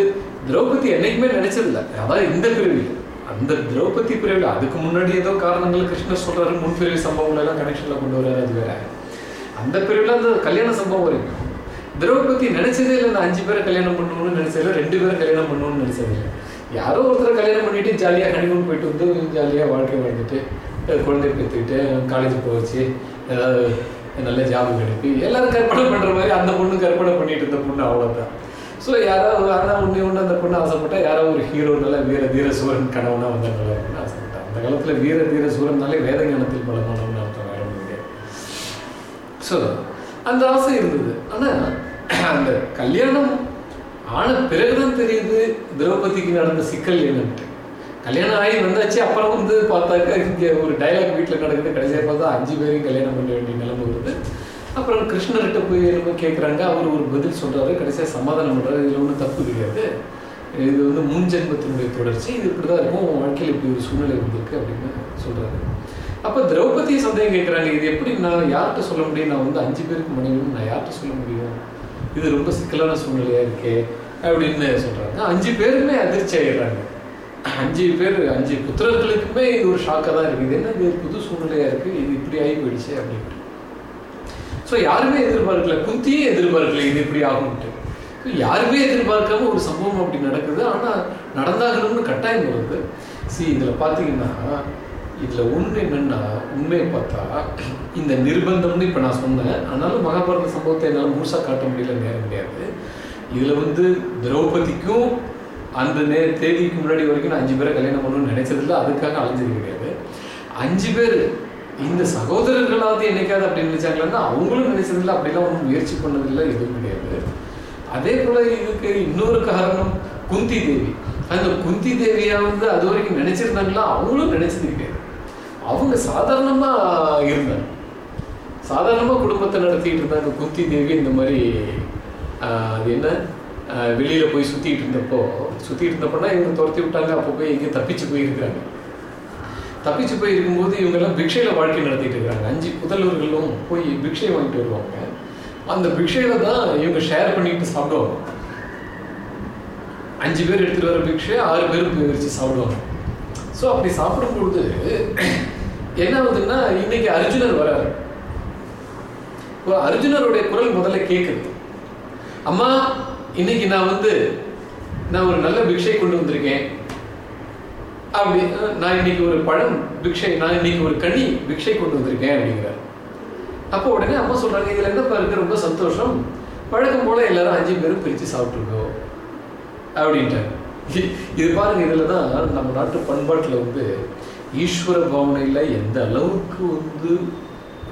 திரௌபதி என்னைக்குமே நினைச்சதில்ல. அதான் இந்த பிரிவில் அந்த திரௌபதி பிரிவில் அதுக்கு முன்னாடி ஏதோ காரணங்கள் கிருஷ்ணர் சொல்றாரு முன்பிரிவு சம்பவங்கள் எல்லாம் கனெக்ஷன்ல கொண்டு வர்றாரு அது வேற. அந்த பிரிவில் அந்த கல்யாண சம்பவம் வரைக்கும் திரௌபதி நினைச்சதே இல்லை இந்த அஞ்சு பேரை கல்யாணம் பண்ணணும்னு நினைச்சதில்ல ரெண்டு பேரை கல்யாணம் பண்ணணும்னு நினைச்சதில்லை. யாரோ ஒருத்தர் கல்யாணம் பண்ணிட்டு ஜாலியாக ஹனிமூன் போயிட்டு வந்து ஜாலியாக வாழ்க்கை வாழ்ந்துட்டு குழந்தை பெற்றுக்கிட்டு காலேஜ் போச்சு ஏதாவது நல்ல ஜாப் கிடைக்கு. எல்லாரும் கற்பனை பண்ணுற மாதிரி அந்த பொண்ணு கற்பனை பண்ணிட்டு இருந்த பொண்ணு அவ்வளோதான் ஸோ யாராவது ஆனால் ஒன்று ஒன்று அந்த பொண்ணு ஆசைப்பட்டா யாரோ ஒரு ஹீரோ நல்ல வீர தீர சூரன் கணவனாக வந்து நல்லா இருக்குன்னு ஆசைப்பட்டான் அந்த காலத்தில் வீர தீர சூரன்னாலே வேத ஞானத்தில் பலமானவன் அர்த்தம் வேற முடியாது ஸோ அந்த ஆசை இருந்தது. ஆனால் அந்த கல்யாணம் ஆனால் பிறகுதான் தெரியுது திரௌபதிக்கு நடந்த சிக்கல் என்னன்ட்டு. கல்யாணம் ஆகி வந்தாச்சு அப்புறம் வந்து பார்த்தாக்கா இங்கே ஒரு டைலாக் வீட்டில் நடக்குது. கடைசியாக பார்த்தா அஞ்சு பேரையும் கல்யாணம் பண்ண வேண்டிய நிலைமை வருது. அப்புறம் கிருஷ்ணர்கிட்ட போய் என்னமோ கேட்குறாங்க அவர் ஒரு பதில் சொல்கிறாரு கடைசியாக சமாதானம் பண்ணுறாரு இதில் ஒன்றும் தப்பு கிடையாது. இது வந்து முன்ஜென்மத்தினுடைய தொடர்ச்சி. இது இப்படி தான் இருக்கும். உன் வாழ்க்கையில் இப்படி ஒரு சூழ்நிலை இருந்திருக்கு அப்படின்னு சொல்கிறாரு அப்போ திரௌபதி சந்தேகம் கேட்குறாங்க இது எப்படி நான் யார்கிட்ட சொல்ல முடியும்? நான் வந்து அஞ்சு பேருக்கு மனைவி நான் யார்கிட்ட சொல்ல முடியும்? இது ரொம்ப சிக்கலான சூழ்நிலையா இருக்கே அப்படின்னு சொல்றாங்க. அஞ்சு பேருமே அதிர்ச்சி ஆயிடுறாங்க. அஞ்சு பேர் அஞ்சு புத்திரர்களுக்குமே இது ஒரு ஷாக்காக தான் இருக்குது. இது என்ன இது புது சூழ்நிலையா இருக்கு? இது இப்படி ஆகி போயிடுச்சு அப்படின்ட்டு. ஸோ யாருமே எதிர்பார்க்கல. குந்தியே எதிர்பார்க்கல இது இப்படி ஆகும்ட்டு. யாருமே எதிர்பார்க்காம ஒரு சம்பவம் அப்படி நடக்குது. ஆனால் நடந்தாகணும்னு கட்டாயம் வருது. சி இதில் பார்த்தீங்கன்னா இதில் ஒன்று என்னென்னா உண்மையை பார்த்தா இந்த நிர்பந்தம்னு இப்போ நான் சொன்னேன். ஆனாலும் மகாபாரத சம்பவத்தை என்னால் முழுசாக காட்ட முடியல நேரம் கிடையாது. இதில் வந்து திரௌபதிக்கும் அந்த நே தேதிக்கு முன்னாடி வரைக்கும் நான் அஞ்சு பேரை கல்யாணம் பண்ணணும்னு நினைச்சதில்ல. அதுக்காக அலைஞ்சது கிடையாது. அஞ்சு பேர் இந்த சகோதரர்களாவது என்னைக்காவது அப்படி நினைச்சாங்களா அவங்களும் நினைச்சதில்ல. அப்படிலாம் ஒன்றும் முயற்சி பண்ணதில்லை எதுவும் கிடையாது. அதே போல இதுக்கு இன்னொரு காரணம் குந்தி தேவி. அந்த குந்தி தேவியா வந்து அது வரைக்கும் நினைச்சிருந்தாங்களா? அவங்களும் நினைச்சது கிடையாது. அவங்க சாதாரணமாக இருந்தாங்க சாதாரணமாக குடும்பத்தை நடத்திட்டு இருந்தாங்க குந்தி தேவி இந்த மாதிரி அது என்ன? வெளியில் போய் சுற்றிட்டு இருந்தப்போ சுற்றிட்டு இருந்தப்போனா இவங்க துரத்தி விட்டாங்க. அப்போ போய் எங்கேயோ தப்பிச்சு போயிருக்கிறாங்க. தப்பிச்சு போய் இருக்கும்போது இவங்க பிக்ஷையில் வாழ்க்கை நடத்திட்டு இருக்காங்க அஞ்சு புதல்வர்களும் போய் பிக்ஷை வாங்கிட்டு வருவாங்க. அந்த பிக்ஷையில தான் இவங்க ஷேர் பண்ணிட்டு சாப்பிடுவாங்க. அஞ்சு பேர் எடுத்துகிட்டு வர பிக்ஷை ஆறு பேரும் வச்சு சாப்பிடுவாங்க. ஸோ அப்படி சாப்பிடும்பொழுது என்ன ஆகுதுன்னா இன்னைக்கு அர்ஜுனர் வராரு. அர்ஜுனருடைய குரல் முதல்ல கேட்குது அம்மா இன்னைக்கு நான் வந்து நான் ஒரு நல்ல பிக்ஷை கொண்டு வந்திருக்கேன். அப்படி நான் இன்னைக்கு ஒரு பழம் பிக்ஷை நான் இன்னைக்கு ஒரு கனி பிக்ஷை கொண்டு வந்திருக்கேன் அப்படிங்கிறார். அப்போ உடனே அம்மா சொல்றாங்க இதுல என்னப்பா இருக்கு? ரொம்ப சந்தோஷம். பழக்கம் போல எல்லாரும் அஞ்சு பேரும் பிரித்து சாப்பிட்ருக்கோம் அப்படின்ட்டாங்க இது பாருங்க இதுல தான் நம்ம நாட்டு பண்பாட்டில் வந்து ஈஸ்வர பவனையில் எந்த அளவுக்கு வந்து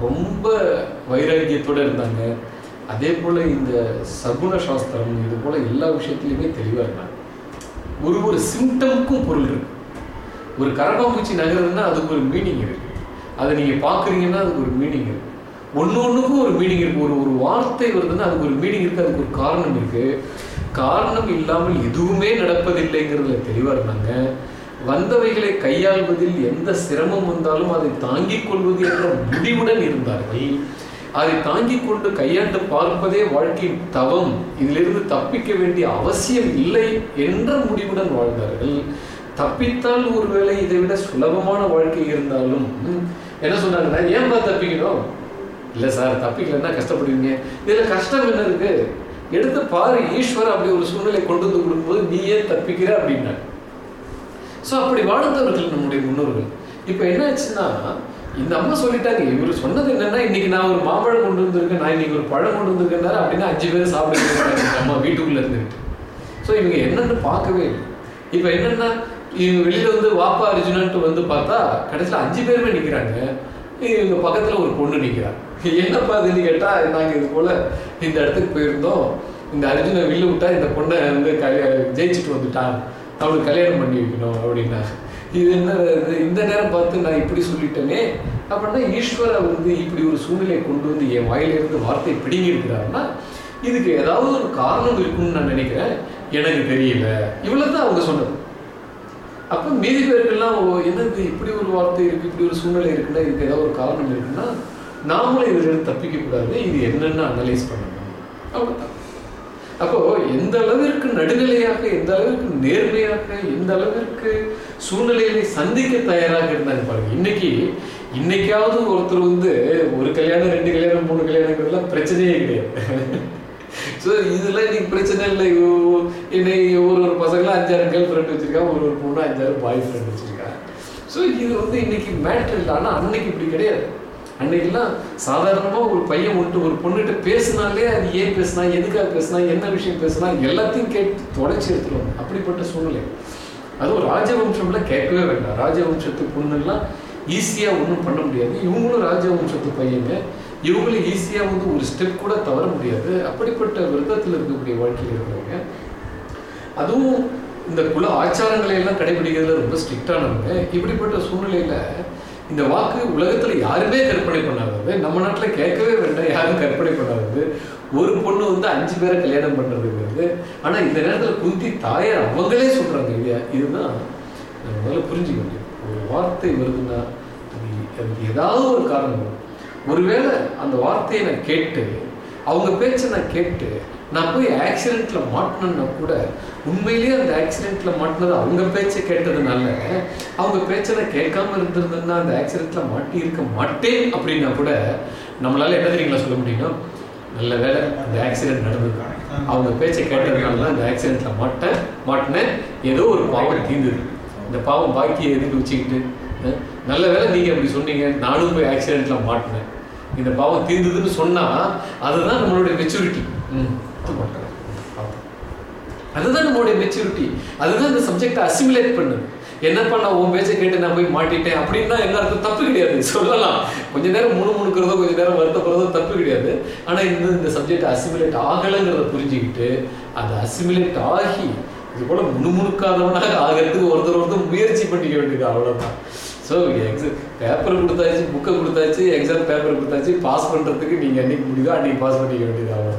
ரொம்ப வைராக்கியத்தோடு இருந்தாங்க அதே போல் இந்த சகுண சாஸ்திரம் இது போல் எல்லா விஷயத்துலையுமே தெளிவாக இருந்தாங்க. ஒரு ஒரு சிம்டமுக்கும் பொருள் இருக்கு. ஒரு கரப்பாம்பூச்சி நகருதுன்னா அதுக்கு ஒரு மீனிங் இருக்கு. அதை நீங்கள் பார்க்குறீங்கன்னா அதுக்கு ஒரு மீனிங் இருக்கு. ஒன்று ஒன்றுக்கும் ஒரு மீனிங் இருக்குது ஒரு ஒரு வார்த்தை வருதுன்னா அதுக்கு ஒரு மீனிங் இருக்குது அதுக்கு ஒரு காரணம் இருக்குது காரணம் இல்லாமல் எதுவுமே நடப்பதில்லைங்கிறதுல தெளிவாக இருந்தாங்க. வந்தவைகளை கையாள்வதில் எந்த சிரமம் வந்தாலும் அதை தாங்கிக் கொள்வது என்ற முடிவுடன் இருந்தார்கள். அதை தாங்கிக் கொண்டு கையாண்டு பார்ப்பதே வாழ்க்கையின் தவம். இதிலிருந்து தப்பிக்க வேண்டிய அவசியம் இல்லை என்ற முடிவுடன் வாழ்ந்தார்கள். தப்பித்தால் ஒருவேளை இதை விட சுலபமான வாழ்க்கை இருந்தாலும் என்ன சொன்னாங்கன்னா ஏன்பா தப்பிக்கணும்? இல்லை சார் தப்பிக்கலன்னா கஷ்டப்படுவீங்க. இதில் கஷ்டம் என்ன இருக்கு? எடுத்து பாரு ஈஸ்வர் அப்படி ஒரு சூழ்நிலை கொண்டு வந்து கொடுக்கும்போது நீ ஏன் தப்பிக்கிற? அப்படின்னா ஸோ அப்படி வாழ்ந்தவர்கள் நம்முடைய முன்னோர்கள். இப்போ என்ன ஆச்சுன்னா இந்த அம்மா சொல்லிட்டாங்க இவர் சொன்னது என்னன்னா இன்னைக்கு நான் ஒரு மாம்பழம் கொண்டு வந்திருக்கேன் நான் இன்னைக்கு ஒரு பழம் கொண்டு வந்திருக்கேன் அப்படின்னா அஞ்சு பேர் சாப்பிடுறாங்க அம்மா வீட்டுக்குள்ள இருந்துட்டு ஸோ இவங்க என்னன்னு பார்க்கவே இல்லை. இப்போ என்னன்னா இவங்க வெளியில வந்து வாப்பா அர்ஜுனன்ட்டு வந்து பார்த்தா கடைசியில் அஞ்சு பேருமே நிற்கிறாங்க இவங்க பக்கத்தில் ஒரு பொண்ணு நிற்கிறாங்க என்னப்பா இதுன்னு கேட்டால் நாங்கள் இது போல் இந்த இடத்துக்கு போயிருந்தோம். இந்த அர்ஜுனை வில்லு விட்டா இந்த பொண்ணை வந்து கல்யாணம் ஜெயிச்சுட்டு வந்துட்டான். அவளுக்கு கல்யாணம் பண்ணி வைக்கணும் அப்படின்னா இது என்ன இது இந்த நேரம் பார்த்து நான் இப்படி சொல்லிட்டேனே அப்படின்னா ஈஸ்வரை வந்து இப்படி ஒரு சூழ்நிலையை கொண்டு வந்து என் வாயிலிருந்து வார்த்தை பிடுங்கியிருக்கிறாருன்னா இதுக்கு ஏதாவது ஒரு காரணம் இருக்கும்னு நான் நினைக்கிறேன். எனக்கு தெரியல. இவ்வளோதான் அவங்க சொன்னது. அப்போ மீதி பேருக்கெல்லாம் என்னது இப்படி ஒரு வார்த்தை இருக்கு இப்படி ஒரு சூழ்நிலை இருக்குன்னா இதுக்கு ஏதாவது ஒரு காரணம் இருக்குன்னா நாமளும் இதுல இருந்து தப்பிக்க கூடாது இது என்னென்னு அனலைஸ் பண்ணணும். அவ்வளோதான் அப்போ எந்த அளவிற்கு நடுநிலையாக எந்த அளவிற்கு நேர்மையாக எந்த அளவிற்கு சூழ்நிலைகளை சந்திக்க தயாராக இருந்தாங்க பாருங்க. இன்னைக்கு இன்னைக்காவது ஒருத்தர் வந்து ஒரு கல்யாணம் ரெண்டு கல்யாணம் மூணு கல்யாணங்கிறதுலாம் பிரச்சனையே கிடையாது. ஸோ இதெல்லாம் இன்னைக்கு பிரச்சனை இல்லை. இன்னைக்கு ஒரு ஒரு பசங்களாம் அஞ்சாறு கேர்ள் ஃப்ரெண்ட் வச்சிருக்காங்க ஒரு ஒரு பொண்ணு அஞ்சாறு பாய் ஃப்ரெண்ட் வச்சிருக்காங்க. ஸோ இது வந்து இன்னைக்கு மேட்ரு இல்லை. ஆனால் அன்னைக்கு இப்படி கிடையாது. அன்னைக்கெல்லாம் சாதாரணமாக ஒரு பையன் ஒன்று ஒரு பொண்ணுகிட்ட பேசினாலே அது ஏன் பேசினா எதுக்காக பேசினா என்ன விஷயம் பேசினா எல்லாத்தையும் கேட்டு தொடச்சி எடுத்துருவாங்க. அப்படிப்பட்ட சூழ்நிலை. அதுவும் ராஜவம்சம்ல கேட்கவே வேண்டாம். ராஜவம்சத்து பொண்ணுலாம் ஈஸியாக ஒன்றும் பண்ண முடியாது. இவங்களும் ராஜவம்சத்து பையங்க. இவங்களும் ஈஸியாக வந்து ஒரு ஸ்டெப் கூட தவற முடியாது. அப்படிப்பட்ட விரதத்தில் இருக்கக்கூடிய வாழ்க்கையில் இருக்கிறவங்க. அதுவும் இந்த குல ஆச்சாரங்களை எல்லாம் கடைபிடிக்கிறதுல ரொம்ப ஸ்ட்ரிக்டானவங்க இப்படிப்பட்ட சூழ்நிலையில் இந்த வாக்கு உலகத்துல யாருமே கற்பனை பண்ணாதது நம்ம நாட்டுல கேட்கவே வேண்டாம் யாரும் கற்பனை பண்ணாதது ஒரு பொண்ணு வந்து அஞ்சு பேரை கல்யாணம் பண்றதுங்கிறது ஆனா இந்த நேரத்துல குந்தி தாயார் அவங்களே சொல்றாங்க இல்லையா? இதுதான் நம்ம முதல்ல புரிஞ்சுக்க முடியும் ஒரு வார்த்தை வருதுன்னா அது அதுக்கு ஏதாவது ஒரு காரணம் வரும். ஒருவேளை அந்த வார்த்தையை நான் கேட்டு அவங்க பேச்சை நான் கேட்டு நான் போய் ஆக்சிடென்ட்ல மாட்டினேன்னா கூட உண்மையிலேயே அந்த ஆக்சிடென்ட்ல மாட்டினது அவங்க பேச்சை கேட்டதுனால அவங்க பேச்சை கேட்காம இருந்திருந்ததுன்னா அந்த ஆக்சிடென்ட்ல மாட்டி இருக்க மாட்டேன் அப்படின்னா கூட நம்மளால என்ன தெரியுங்களா சொல்ல முடியும்னா நல்ல வேலை அந்த ஆக்சிடென்ட் நடந்தது. அவங்க பேச்சை கேட்டதுனால தான் அந்த ஆக்சிடென்ட்ல மாட்டேன் மாட்டினேன். ஏதோ ஒரு பாவம் தீர்ந்தது. இந்த பாவம் பாக்கியை எதுக்கு வச்சுக்கிட்டு நல்ல வேலை நீங்க அப்படி சொன்னீங்க நானும் போய் ஆக்சிடென்ட்ல மாட்டினேன். இந்த பாவம் தீர்ந்ததுன்னு சொன்னா அதுதான் நம்மளுடைய மெச்சூரிட்டி அதுதான் நம்மளுடைய மெச்சூரிட்டி அதுதான் இந்த சப்ஜெக்டை அசிமுலேட் பண்ணுது என்னப்பா நான் உன் பேச்சை கேட்டு நான் போய் மாட்டிட்டேன் அப்படின்னா என்ன அர்த்தம் தப்பு கிடையாது. சொல்லலாம். கொஞ்ச நேரம் முணு முணுக்கிறதோ கொஞ்ச நேரம் வருத்தப்படுறதோ தப்பு கிடையாது. ஆனா இந்த இந்த சப்ஜெக்ட் அசிமுலேட் ஆகலைங்கிறத புரிஞ்சுக்கிட்டு அது அசிமுலேட் ஆகி இது போல முணுமுணுக்காதவனாக ஆகிறதுக்கு ஒருத்தர் ஒருத்தர் முயற்சி பண்ணிக்க வேண்டியது அவ்வளவுதான். ஸோ எக்ஸாம் பேப்பர் கொடுத்தாச்சு புக்கை கொடுத்தாச்சு எக்ஸாம் பேப்பர் கொடுத்தாச்சு பாஸ் பண்ணுறதுக்கு நீங்கள் அன்னைக்கு முடியுதோ அன்னைக்கு பாஸ் பண்ணிக்க வேண்டியது அவ்வளோ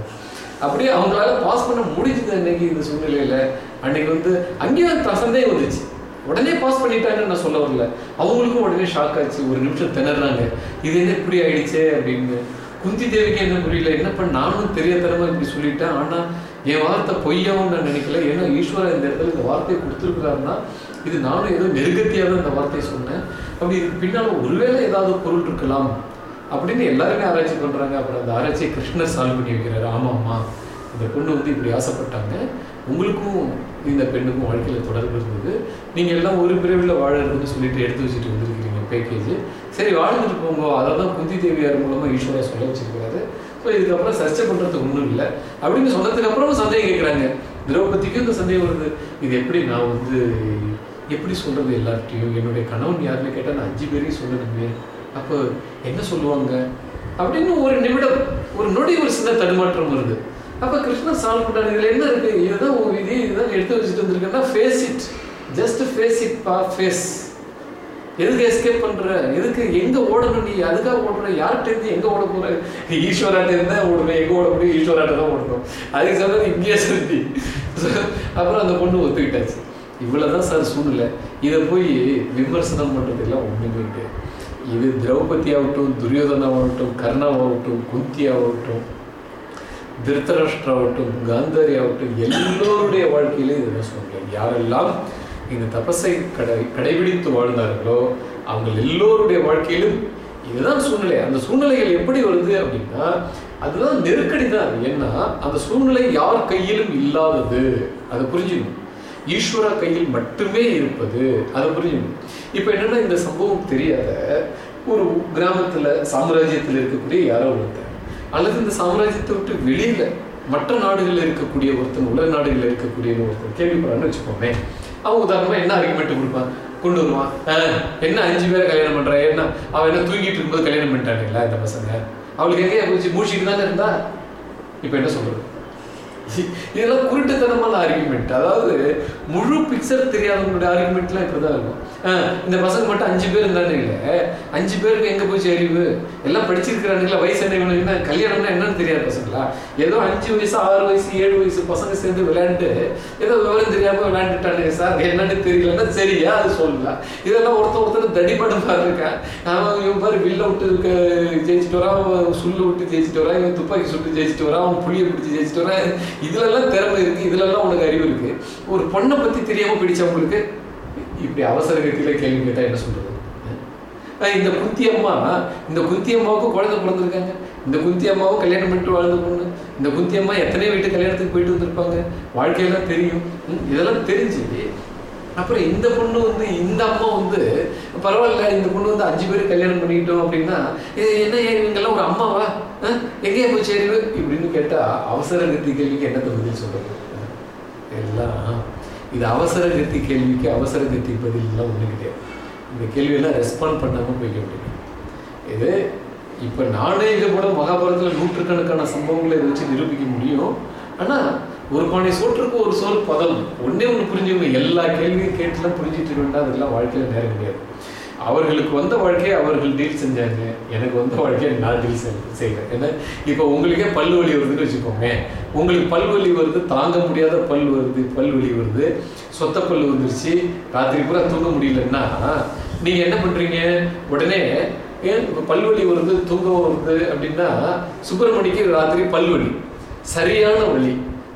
அப்படியே அவங்களால பாஸ் பண்ண முடிஞ்சது அன்னைக்கு இந்த சூழ்நிலையில். அன்னைக்கு வந்து அங்கேயும் தசந்தே வந்துச்சு. உடனே பாஸ் பண்ணிட்டாங்கன்னு நான் சொல்ல வரல. அவங்களுக்கும் உடனே ஷாக் ஆச்சு. ஒரு நிமிஷம் திணறாங்க. இது என்ன இப்படி ஆயிடுச்சே அப்படின்னு. குந்தி தேவிக்கு என்ன புரியல? என்ன பண்ண நானும் தெரியாதனமா இப்படி சொல்லிட்டேன். ஆனா என் வார்த்தை பொய்யாவும் நான் நினைக்கல. ஏன்னா ஈஸ்வரன் இந்த இடத்துல இந்த வார்த்தையை கொடுத்துருக்கிறாருன்னா இது நானும் ஏதோ நெருக்கத்தியாக தான் இந்த வார்த்தையை சொன்னேன். அப்படி இதுக்கு பின்னால ஒருவேளை ஏதாவது பொருள் இருக்கலாம். அப்படின்னு எல்லாருமே ஆராய்ச்சி பண்ணுறாங்க அப்புறம் அந்த ஆராய்ச்சியை கிருஷ்ணர் சால்வ் பண்ணி வைக்கிறாரு. ஆமா ஆமா இந்த பொண்ணு வந்து இப்படி ஆசைப்பட்டாங்க. உங்களுக்கும் இந்த பெண்ணுக்கும் வாழ்க்கையில் தொடர்பு இருந்தது. நீங்கள் எல்லாம் ஒரு பிரிவில் வாழறதுன்னு சொல்லிட்டு எடுத்து வச்சுட்டு வந்திருக்கீங்க பேக்கேஜ் சரி வாழ்ந்துட்டு போங்க. அதை தான் குந்தி தேவியார் மூலமாக ஈஸ்வரா சொல்ல வச்சிருக்கிறாரு. ஸோ இதுக்கப்புறம் சர்ச்சை பண்ணுறதுக்கு ஒன்றும் இல்லை. அப்படின்னு சொன்னதுக்கு அப்புறம் சந்தேகம் கேட்குறாங்க திரௌபதிக்கும் இந்த சந்தேகம் வருது. இது எப்படி நான் வந்து எப்படி சொல்றது எல்லார்ட்டையும் என்னுடைய கணவன் யாருன்னு கேட்டால் நான் அஞ்சு பேரையும் சொல்லணுமே. அப்போ என்ன சொல்லுவாங்க? அப்படின்னு ஒரு நிமிடம் ஒரு நொடி ஒரு சின்ன தடுமாற்றம் வருது. அப்போ கிருஷ்ணா சால்வ் பண்றாரு இதில் என்ன இருக்கு? இதுதான் உன் விதி இதுதான் எடுத்து வச்சுட்டு வந்திருக்கேன்னா face it just face it பா ஃபேஸ் எதுக்கு எஸ்கேப் பண்ற? எதுக்கு எங்க ஓடணும் நீ? அதுக்காக ஓடுற. யார்கிட்ட இருந்து எங்க ஓட போற? ஈஸ்வராட்ட இருந்தா ஓடுவேன் எங்க ஓட முடியும் ஈஸ்வராட்ட தான் ஓடணும். அதுக்கு சொல்றது இங்கேயே சொல்லி. அப்புறம் அந்த பொண்ணு ஒத்துக்கிட்டாச்சு. இவ்வளவுதான் சார் சூழ்நிலை. இதை போய் விமர்சனம் பண்றதுக்கெல்லாம் ஒண்ணுமே கிடையாது இது திரௌபதி ஆகட்டும் துரியோதனாகட்டும் கர்ணாவாகட்டும் குந்தியாகட்டும் திருத்தராஷ்டிராகட்டும் காந்தாரி ஆகட்டும் எல்லோருடைய வாழ்க்கையிலும் இதுதான் சொல்கிறேன் யாரெல்லாம் இந்த தபஸை கடை கடைபிடித்து வாழ்ந்தார்களோ அவங்க எல்லோருடைய வாழ்க்கையிலும் இதுதான் சூழ்நிலை. அந்த சூழ்நிலைகள் எப்படி வருது அப்படின்னா அதுதான் நெருக்கடி தான். ஏன்னா அந்த சூழ்நிலை யார் கையிலும் இல்லாதது. அதை புரிஞ்சுக்கணும். ஈஸ்வரா கையில் மட்டுமே இருப்பது அதை புரியும் இப்போ என்னன்னா இந்த சம்பவம் தெரியாத ஒரு கிராமத்தில் சாம்ராஜ்யத்தில் இருக்கக்கூடிய யாரோ ஒருத்தர். அல்லது இந்த சாம்ராஜ்யத்தை விட்டு வெளியில மற்ற நாடுகளில் இருக்கக்கூடிய ஒருத்தன் உலக நாடுகளில் இருக்கக்கூடிய ஒருத்தன் கேள்விப்படுறான்னு வச்சுக்கோமே. அவன் உதாரணமாக என்ன ஆர்குமெண்ட் கொடுப்பான்? கொண்டு வருவான். என்ன அஞ்சு பேரை கல்யாணம் பண்ணுறா என்ன அவன் என்ன தூங்கிட்டு இருக்கும்போது கல்யாணம் பண்ணிட்டானுங்களா இந்த பசங்க? அவளுக்கு எங்கேயா போச்சு? மூழ்கிட்டு தானே இருந்தா? இப்போ என்ன சொல்கிறது இதெல்லாம் குருட்டுத்தனமான ஆர்குமெண்ட் அதாவது முழு பிக்சர் தெரியாதவங்களுடைய ஆர்குமெண்ட்லாம் இப்படிதான் இருக்கும். இந்த பசங்க மட்டும் அஞ்சு பேர் இருந்தானே இல்லை. அஞ்சு பேருக்கு எங்க போச்சு அறிவு? எல்லாம் படிச்சிருக்கிறானுங்களா? வயசு என்ன கல்யாணம்னா என்னன்னு தெரியாது பசங்களா? ஏதோ அஞ்சு வயசு ஆறு வயசு ஏழு வயசு பசங்க சேர்ந்து விளையாண்டு ஏதோ விவரம் தெரியாம விளையாண்டுட்டானுங்க சார். என்னன்னு தெரியலன்னா சரியா அது சொல்லலாம். இதெல்லாம் ஒருத்தர் ஒருத்தர் தடிப்படம் பாருக்கேன் அவன் இவன் பாரு வில்ல விட்டு க- ஜெயிச்சுட்டு வரான் அவன் சுல்லு விட்டு ஜெயிச்சுட்டு வரான் இவன் துப்பாக்கி சுட்டு ஜெயிச்சுட்டு வரான் அவன் புளியை பிடிச்சி ஜெயிச்சுட்டு வரான் இதுலலாம் திறமை இருக்கு. இதுலலாம் உனக்கு அறிவு இருக்கு. ஒரு பொண்ணை பத்தி தெரியாம பிடிச்சவங்களுக்கு இப்படி அவசர கத்தியில் கேள்வி கேட்டால் என்ன சொல்கிறது இந்த குந்தி அம்மா இந்த குந்தி அம்மாவுக்கு குழந்தை பிறந்திருக்காங்க. இந்த குந்தி அம்மாவும் கல்யாணம் பண்ணிட்டு வாழ்ந்த பொண்ணு. இந்த குந்தி அம்மா எத்தனை வீட்டு கல்யாணத்துக்கு போயிட்டு வந்திருப்பாங்க. வாழ்க்கையெல்லாம் தெரியும். ம், இதெல்லாம் தெரிஞ்சு அப்புறம் இந்த பொண்ணு வந்து இந்த அம்மா வந்து பரவாயில்ல இந்த பொண்ணு வந்து அஞ்சு பேர் கல்யாணம் பண்ணிக்கிட்டோம் அப்படின்னா இது என்ன இவங்கெல்லாம் ஒரு அம்மாவா? எங்கேயா போய் சேருவு? இப்படின்னு கேட்டால் அவசர கத்தி கேள்விக்கு என்னத்தை பதில் சொல்கிறது எல்லாம் இது அவசர கத்தி கேள்விக்கு அவசர கத்தி பதில் எல்லாம் கிடையாது. இந்த கேள்வியெல்லாம் ரெஸ்பாண்ட் பண்ணாமல் போய்க்க முடியும் இது இப்போ நானே இது கூட மகாபாரதத்தில் நூற்றுக்கணக்கான சம்பவங்களை இதை வச்சு நிரூபிக்க முடியும். ஆனால் ஒரு பானை சோற்றுக்கு ஒரு சோறு பதம். ஒன்றே ஒன்று புரிஞ்சுக்கணும் எல்லா கேள்வியும் கேட்டுலாம் புரிஞ்சிட்டு இருக்க வேண்டாம் அதெல்லாம் வாழ்க்கையில் நேரம் கிடையாது. அவர்களுக்கு வந்த வாழ்க்கையை அவர்கள் டீல் செஞ்சாங்க. எனக்கு வந்த வாழ்க்கையை நான் டீல் செய்கிறேன் ஏன்னா இப்போ உங்களுக்கே பல் வலி வருதுன்னு வச்சுக்கோங்க உங்களுக்கு பல் வலி வருது தாங்க முடியாத பல் வருது பல் வலி வருது. சொத்த பல் வந்துருச்சு. ராத்திரி பூரா தூங்க முடியலன்னா நீங்கள் என்ன பண்ணுறீங்க உடனே ஏன் இப்போ பல்வலி வருது தூக்கம் வருது அப்படின்னா சுப்பிரமணிக்கு ராத்திரி பல்வலி சரியான வழி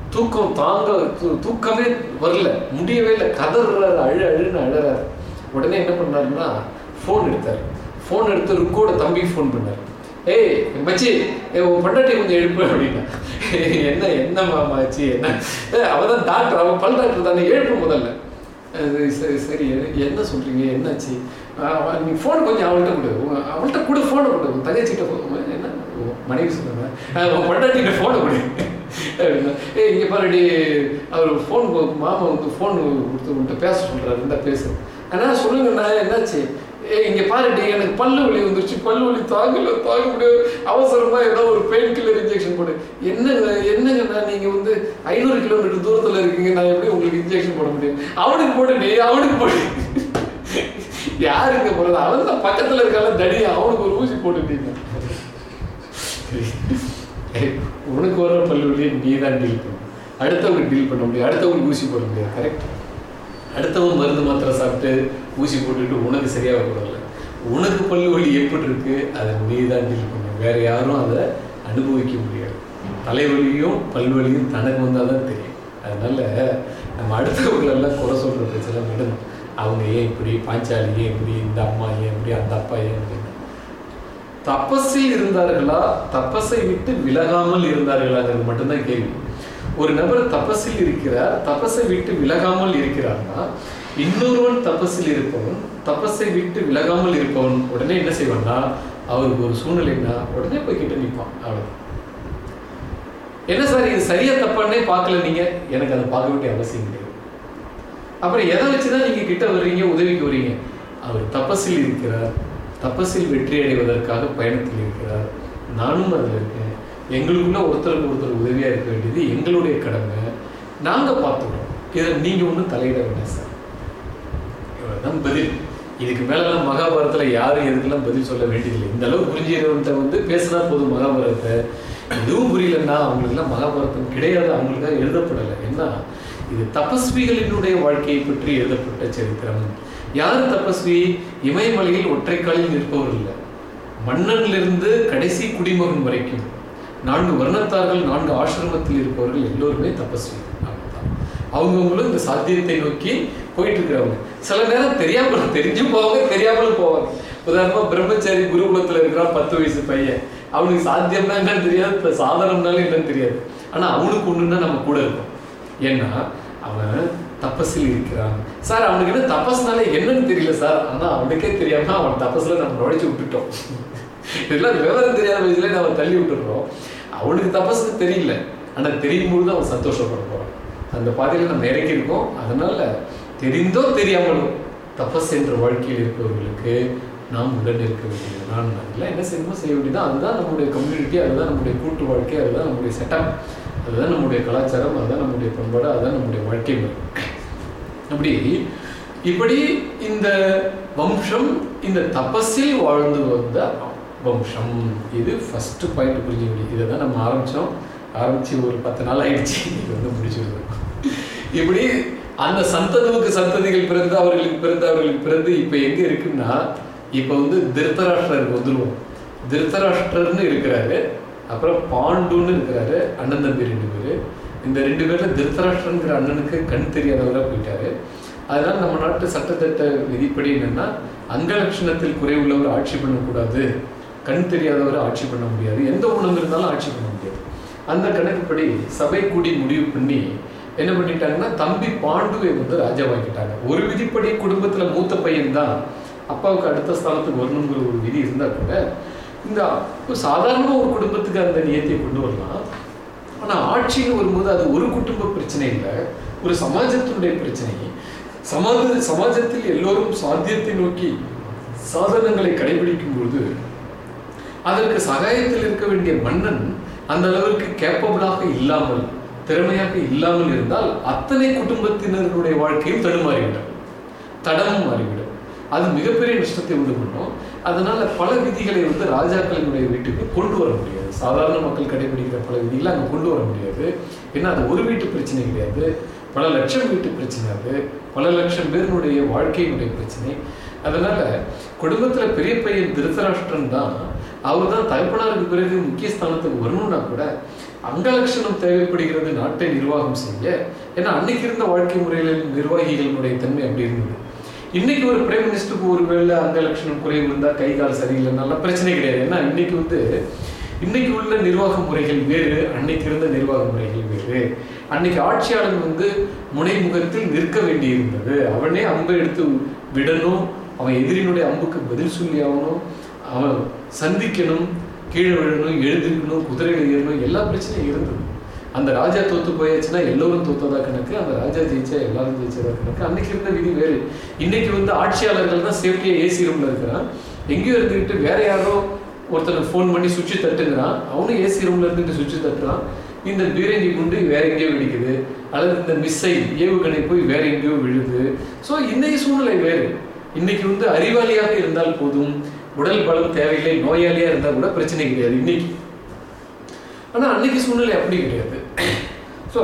தூக்கம் தாங்க தூ- தூக்கமே வரல. முடியவே இல்லை. கதறாரு அழு அழுன்னு அழறாரு. உடனே என்ன பண்ணாருன்னா ஃபோன் எடுத்தார். ஃபோன் எடுத்து ருக்கோட தம்பி ஃபோன் பண்ணார். ஏய் மச்சி உன் பொண்டாட்டி கொஞ்சம் எழுப்பு அப்படின்னா. என்ன என்ன மாமாச்சி என்ன? ஏ அவள் தான் டாக்டர் அவன் பல் டாக்டர் தானே எழுப்பு முதல்ல. சரி சரி என்ன சொல்கிறீங்க என்னாச்சு? அவன் நீ ஃபோன் கொஞ்சம் அவள்கிட்ட கொடு. உன் அவள்கிட்ட கூட ஃபோனை கொடு. உன் தங்கச்சிகிட்ட ஃபோன் என்ன? உன் மனைவி சொன்னாங்க. உன் பொண்டாட்டிகிட்ட ஃபோனை கொடு. ஏ இங்கே பாருடி அவர் ஃபோன் மாமா வந்து ஃபோன் கொடுத்து உன்கிட்ட பேச சொல்கிறாரு இந்த பேசு. ஆனால் சொல்லுங்கண்ணா என்னாச்சு? ஏ இங்கே பாருடி எனக்கு பல்லு வலி வந்துருச்சு. பல்லு வலி தாங்கல தாங்க முடியாது. அவசரமா ஏதோ ஒரு பெயின் கில்லர் இன்ஜெக்ஷன் போடு. என்னங்க என்னங்கண்ணா நீங்க வந்து ஐநூறு கிலோமீட்டர் தூரத்துல இருக்கீங்க நான் எப்படி உங்களுக்கு இன்ஜெக்ஷன் போட முடியும்? அவனுக்கு போடு நீ அவனுக்கு போடு. யாருக்கு போடுறது அவன் தான் பக்கத்துல இருக்கால தடி அவனுக்கு ஒரு ஊசி போட்டுட்டீங்க உனக்கு வர பல்லுவலியை நீ தான் டீல் பண்ணும் அடுத்தவங்க டீல் பண்ண முடியும் அடுத்தவங்களுக்கு ஊசி போட முடியாது. கரெக்ட் அடுத்தவன் மருந்து மாத்திரை சாப்பிட்டு ஊசி போட்டுட்டு உனக்கு சரியாக போடல உனக்கு பல்லு வலி எப்படி இருக்கு அதை நீ தான் டீல் பண்ணும் வேற யாரும் அதை அனுபவிக்க முடியாது. தலைவலியும் பல்வலியும் தனக்கு வந்தால் தான் தெரியும். அதனால நம்ம அடுத்தவங்களெல்லாம் குறை சொல்ற பிரச்சனை விடணும். அவங்க ஏன் இப்படி பாஞ்சாலி ஏன் இப்படி இந்த அம்மா ஏன் இப்படி அந்த அப்பா ஏன் இப்படி? தப்பஸில் இருந்தார்களா? தப்பஸை விட்டு விலகாமல் இருந்தார்களாங்கிறது மட்டும்தான் கேள்வி. ஒரு நபர் தபஸில் இருக்கிறார் தபஸை விட்டு விலகாமல் இருக்கிறார்னா இன்னொருவன் தபஸில் இருப்பவன் தபஸை விட்டு விலகாமல் இருப்பவன் உடனே என்ன செய்வான்னா அவருக்கு ஒரு சூழ்நிலைன்னா உடனே போய் கிட்ட நிற்பான். அவ்வளவு என்ன சார் இது சரியா தப்பான்னே பார்க்கல நீங்க? எனக்கு அதை பார்க்க வேண்டிய அவசியம் கிடையாது அப்புறம் எதை வச்சுதான் நீங்க கிட்ட வர்றீங்க உதவிக்கு வர்றீங்க? அவர் தபஸில் இருக்கிறார். தபஸில் வெற்றி அடைவதற்காக பயணத்தில் இருக்கிறார். நானும் அதில் இருக்கேன். எங்களுக்குள்ள ஒருத்தருக்கு ஒருத்தர் உதவியா இருக்க வேண்டியது எங்களுடைய கடமை. நாங்க பார்த்துக்கிறோம். இதை நீங்க ஒன்றும் தலையிட வேண்டாம் சார். இவ்வளவுதான் பதில். இதுக்கு மேலெல்லாம் மகாபாரதத்துல யாரும் எதுக்கெல்லாம் பதில் சொல்ல வேண்டியதில்லை. இந்த அளவு புரிஞ்சுக்கிறவன்ட்ட வந்து பேசினா போதும் மகாபாரதத்தை. எதுவும் புரியலன்னா அவங்களுக்குலாம் மகாபாரதம் கிடையாது அவங்களுக்காக எழுதப்படலை. என்ன இது தபஸ்விகளினுடைய வாழ்க்கையை பற்றி எழுதப்பட்ட சரித்திரம். யார் தபஸ்வி? இமயமலையில் ஒற்றைக்காலில் நிற்பவர் இல்லை. மன்னனிலிருந்து கடைசி குடிமகன் வரைக்கும். நான்கு வர்ணத்தார்கள் நான்கு ஆசிரமத்தில் இருப்பவர்கள் எல்லோருமே தபஸ்வி. அவ்வளவுதான். இந்த சாத்தியத்தை நோக்கி போயிட்டு இருக்கிறவங்க சில நேரம் தெரியாமல் தெரிஞ்சும் போவாங்க தெரியாமலும் போவாங்க. உதாரணமா பிரம்மச்சாரி குருகுலத்துல இருக்கிறான் பத்து வயசு பையன். அவனுக்கு சாத்தியம்னா என்னன்னு தெரியாது இப்ப சாதனம்னாலும் என்னன்னு தெரியாது. ஆனா அவனுக்கு ஒண்ணுன்னா நம்ம கூட இருக்கும் ஏன்னா அவன் தபஸில் இருக்கிறான். சார் அவனுக்கு என்ன தபஸ்னால என்னன்னு தெரியல சார். ஆனா அவனுக்கே தெரியாம அவன் தபஸ்ல நம்ம நுழைச்சு விட்டுட்டோம். இதெல்லாம் விவரம் தெரியாத வயசுல நம்ம தள்ளி விட்டுடுறோம். அவனுக்கு தபஸ்னு தெரியல. ஆனா தெரியும் பொழுது அவன் சந்தோஷப்படுறான் அந்த பாதையில் நம்ம இறங்கி இருக்கோம். அதனால தெரிந்தோ தெரியாமலும் தபஸ் என்ற வாழ்க்கையில் இருப்பவர்களுக்கு நாம் உடன் இருக்க வேண்டியது. நான் அதெல்லாம் என்ன செய்யணுமோ செய்ய வேண்டியது அதுதான் நம்முடைய கம்யூனிட்டி அதுதான் நம்முடைய கூட்டு வாழ்க்கை அதுதான் நம்முடைய செட்டப் அதுதான் நம்முடைய கலாச்சாரம் அதுதான் நம்முடைய பண்பாடு அதுதான் நம்முடைய வாழ்க்கை முறை. அப்படி இப்படி இந்த வம்சம் இந்த தபஸில் வாழ்ந்து வந்த வம்சம் இது ஃபஸ்ட்டு பாயிண்ட் புரிஞ்சுக்கணும் இதை தான் நம்ம ஆரம்பித்தோம் ஆரம்பித்து ஒரு பத்து நாள் ஆயிடுச்சு. இது வந்து முடிச்சிருக்கோம் இப்படி அந்த சந்ததுவுக்கு சந்ததிகள் பிறந்து அவர்களுக்கு பிறந்து அவர்களுக்கு பிறந்து இப்போ எங்கே இருக்குன்னா இப்போ வந்து திருத்தராஷ்டிரர் வந்துருவோம். திருத்தராஷ்டிரர்னு இருக்கிறாரு. அப்புறம் பாண்டுன்னு இருக்கிறாரு. அண்ணன் தம்பி ரெண்டு பேர். இந்த ரெண்டு பேரில் திருத்தராஷ்டிரங்கிற அண்ணனுக்கு கண் தெரியாதவராக போயிட்டாரு. அதனால நம்ம நாட்டு சட்டத்திட்ட விதிப்படி என்னன்னா அங்கலட்சணத்தில் குறைவுள்ளவர் ஆட்சி பண்ணக்கூடாது. கண் தெரியாதவரை ஆட்சி பண்ண முடியாது. எந்த ஊனம் இருந்தாலும் ஆட்சி பண்ண முடியாது. அந்த கணக்குப்படி சபை கூடி முடிவு பண்ணி என்ன பண்ணிட்டாங்கன்னா தம்பி பாண்டுவை வந்து ராஜாவாக்கிட்டாங்க ஒரு விதிப்படி குடும்பத்தில் மூத்த பையன் தான் அப்பாவுக்கு அடுத்த ஸ்தானத்துக்கு வரணுங்கிற ஒரு விதி இருந்தால் கூட இந்த சாதாரண ஒரு குடும்பத்துக்கு அந்த நியத்தை கொண்டு வரலாம். ஆனால் ஆட்சின்னு வரும்போது அது ஒரு குடும்ப பிரச்சனை இல்லை. ஒரு சமாஜத்தினுடைய பிரச்சனை. சமாஜ சமாஜத்தில் எல்லோரும் சாத்தியத்தை நோக்கி சாதனங்களை கடைபிடிக்கும் பொழுது அதற்கு சகாயத்தில் இருக்க வேண்டிய மன்னன் அந்த அளவிற்கு கேப்பபிளாக இல்லாமல் திறமையாக இல்லாமல் இருந்தால் அத்தனை குடும்பத்தினர்களுடைய வாழ்க்கையும் தடுமாறிவிடும். தடமும் மாறிவிடும். அது மிகப்பெரிய நஷ்டத்தை உண்டு பண்ணும். அதனால பல விதிகளை வந்து ராஜாக்களினுடைய வீட்டுக்கு கொண்டு வர முடியாது. சாதாரண மக்கள் கடைபிடிக்கிற பல விதிகளை அங்கே கொண்டு வர முடியாது. ஏன்னா அது ஒரு வீட்டு பிரச்சனை கிடையாது. பல லட்சம் வீட்டு பிரச்சனை அது. பல லட்சம் பேருனுடைய வாழ்க்கையினுடைய பிரச்சனை. அதனால குடும்பத்தில் பெரிய பையன் திருத்தராஷ்டிரன் தான் அவர் தான் தகப்பனாருக்கு பிறகு முக்கிய ஸ்தானத்துக்கு வரணும்னா கூட அங்கலட்சணம் தேவைப்படுகிறது நாட்டை நிர்வாகம் செய்ய. ஏன்னா அன்னைக்கு இருந்த வாழ்க்கை முறையில் நிர்வாகிகளுடைய தன்மை அப்படி இருந்தது. இன்னைக்கு ஒரு பிரைம் மினிஸ்டருக்கு ஒருவேளை அங்கலட்சணம் குறைவு இருந்தா கை கால் சரியில்லைனால பிரச்சனை கிடையாது. ஏன்னா இன்னைக்கு வந்து இன்னைக்கு உள்ள நிர்வாக முறைகள் வேறு அன்னைக்கு இருந்த நிர்வாக முறைகள் வேறு. அன்னைக்கு ஆட்சியாளன் வந்து முனைமுகத்தில் நிற்க வேண்டி இருந்தது அவனே அம்பை எடுத்து விடணும். அவன் எதிரினுடைய அம்புக்கு பதில் சொல்லி ஆகணும். அவன் சந்திக்கணும் கீழே விழணும் எழுந்திருக்கணும் குதிரைகள் ஏறணும் எல்லா பிரச்சனையும் இருந்தது. அந்த ராஜா தோத்து போயாச்சுன்னா எல்லோரும் தோத்ததா கணக்கு அந்த ராஜா ஜெயிச்சா எல்லாரும் ஜெயிச்சதா கணக்கு. அன்னைக்கு இருந்த விதி வேறு. இன்னைக்கு வந்து ஆட்சியாளர்கள் தான் சேஃப்டியா ஏசி ரூம்ல இருக்கிறான். எங்கேயோ இருந்துக்கிட்டு வேற யாரோ ஒருத்தனை ஃபோன் பண்ணி சுவிட்சு தட்டுங்கிறான் அவனும் ஏசி ரூம்ல இருந்துட்டு சுவிட்சு தட்டுறான். இந்த பீரங்கி குண்டு வேற எங்கேயோ வெடிக்குது. அல்லது இந்த மிஸ்ஸை ஏவுகணை போய் வேற எங்கேயோ விழுது. ஸோ இன்னைக்கு சூழ்நிலை வேறு. இன்னைக்கு வந்து அறிவாளியாக இருந்தால் போதும். உடல் பலம் தேவையில்லை நோயாளியா இருந்தா கூட பிரச்சனை கிடையாது இன்னைக்கு. ஆனா அன்னைக்கு சூழ்நிலை அப்படி கிடையாது. ஸோ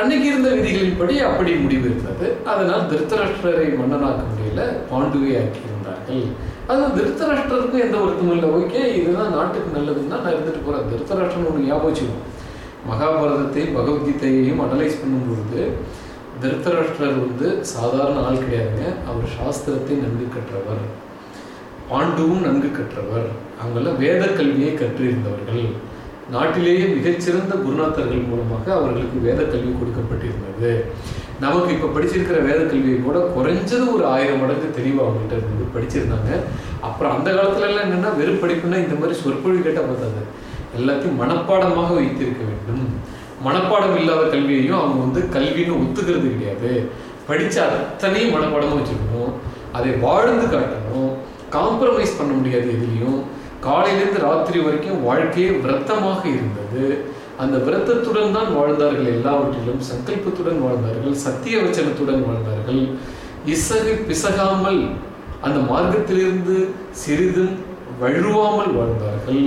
அன்னைக்கு இருந்த விதிகளின்படி அப்படி முடிவு இருந்தது. அதனால் திருத்தராஷ்டிரரை மன்னனாக்க முடியல பாண்டுவை ஆக்கியிருந்தார்கள். அது திருத்தராஷ்டிரருக்கும் எந்த வருத்தமும் இல்லை. ஓகே இதுதான் நாட்டுக்கு நல்லதுன்னா நான் இருந்துட்டு போறேன். திருத்தராஷ்டிரன் ஒன்று ஞாபகம் மகாபாரதத்தையும் பகவத்கீதையையும் அனலைஸ் பண்ணும்பொழுது திருத்தராஷ்டிரர் வந்து சாதாரண ஆள் கிடையாதுங்க. அவர் சாஸ்திரத்தை நன்கு கற்றவர். பாண்டுவும் நன்கு கற்றவர். அவங்கெல்லாம் வேத கல்வியை கற்றிருந்தவர்கள். நாட்டிலேயே மிகச்சிறந்த குருநாதர்கள் மூலமாக அவர்களுக்கு வேத கல்வி கொடுக்கப்பட்டிருந்தது. நமக்கு இப்போ படிச்சிருக்கிற வேத கல்வியை கூட குறைஞ்சது ஒரு ஆயிரம் மடங்கு தெளிவாக அவங்கள்ட்ட இருந்து படிச்சிருந்தாங்க. அப்புறம் அந்த காலத்துல எல்லாம் என்னன்னா வெறும் படிப்புனா இந்த மாதிரி சொற்பொழி கேட்டால் பார்த்தாங்க எல்லாத்தையும் மனப்பாடமாக வைத்திருக்க வேண்டும். மனப்பாடம் இல்லாத கல்வியையும் அவங்க வந்து கல்வின்னு ஒத்துக்கிறது கிடையாது. படித்த அத்தனையும் மனப்பாடமாக வச்சுக்கணும். அதை வாழ்ந்து காட்டணும். காம்ப்ரமைஸ் பண்ண முடியாது எதுலேயும். காலையிலேருந்து ராத்திரி வரைக்கும் வாழ்க்கையே விரத்தமாக இருந்தது. அந்த விரத்தத்துடன் தான் வாழ்ந்தார்கள் எல்லாவற்றிலும். சங்கல்பத்துடன் வாழ்ந்தார்கள் சத்திய வச்சனத்துடன் வாழ்ந்தார்கள். இசகு பிசகாமல் அந்த மார்க்கத்திலிருந்து சிறிதும் வழுவாமல் வாழ்ந்தார்கள்.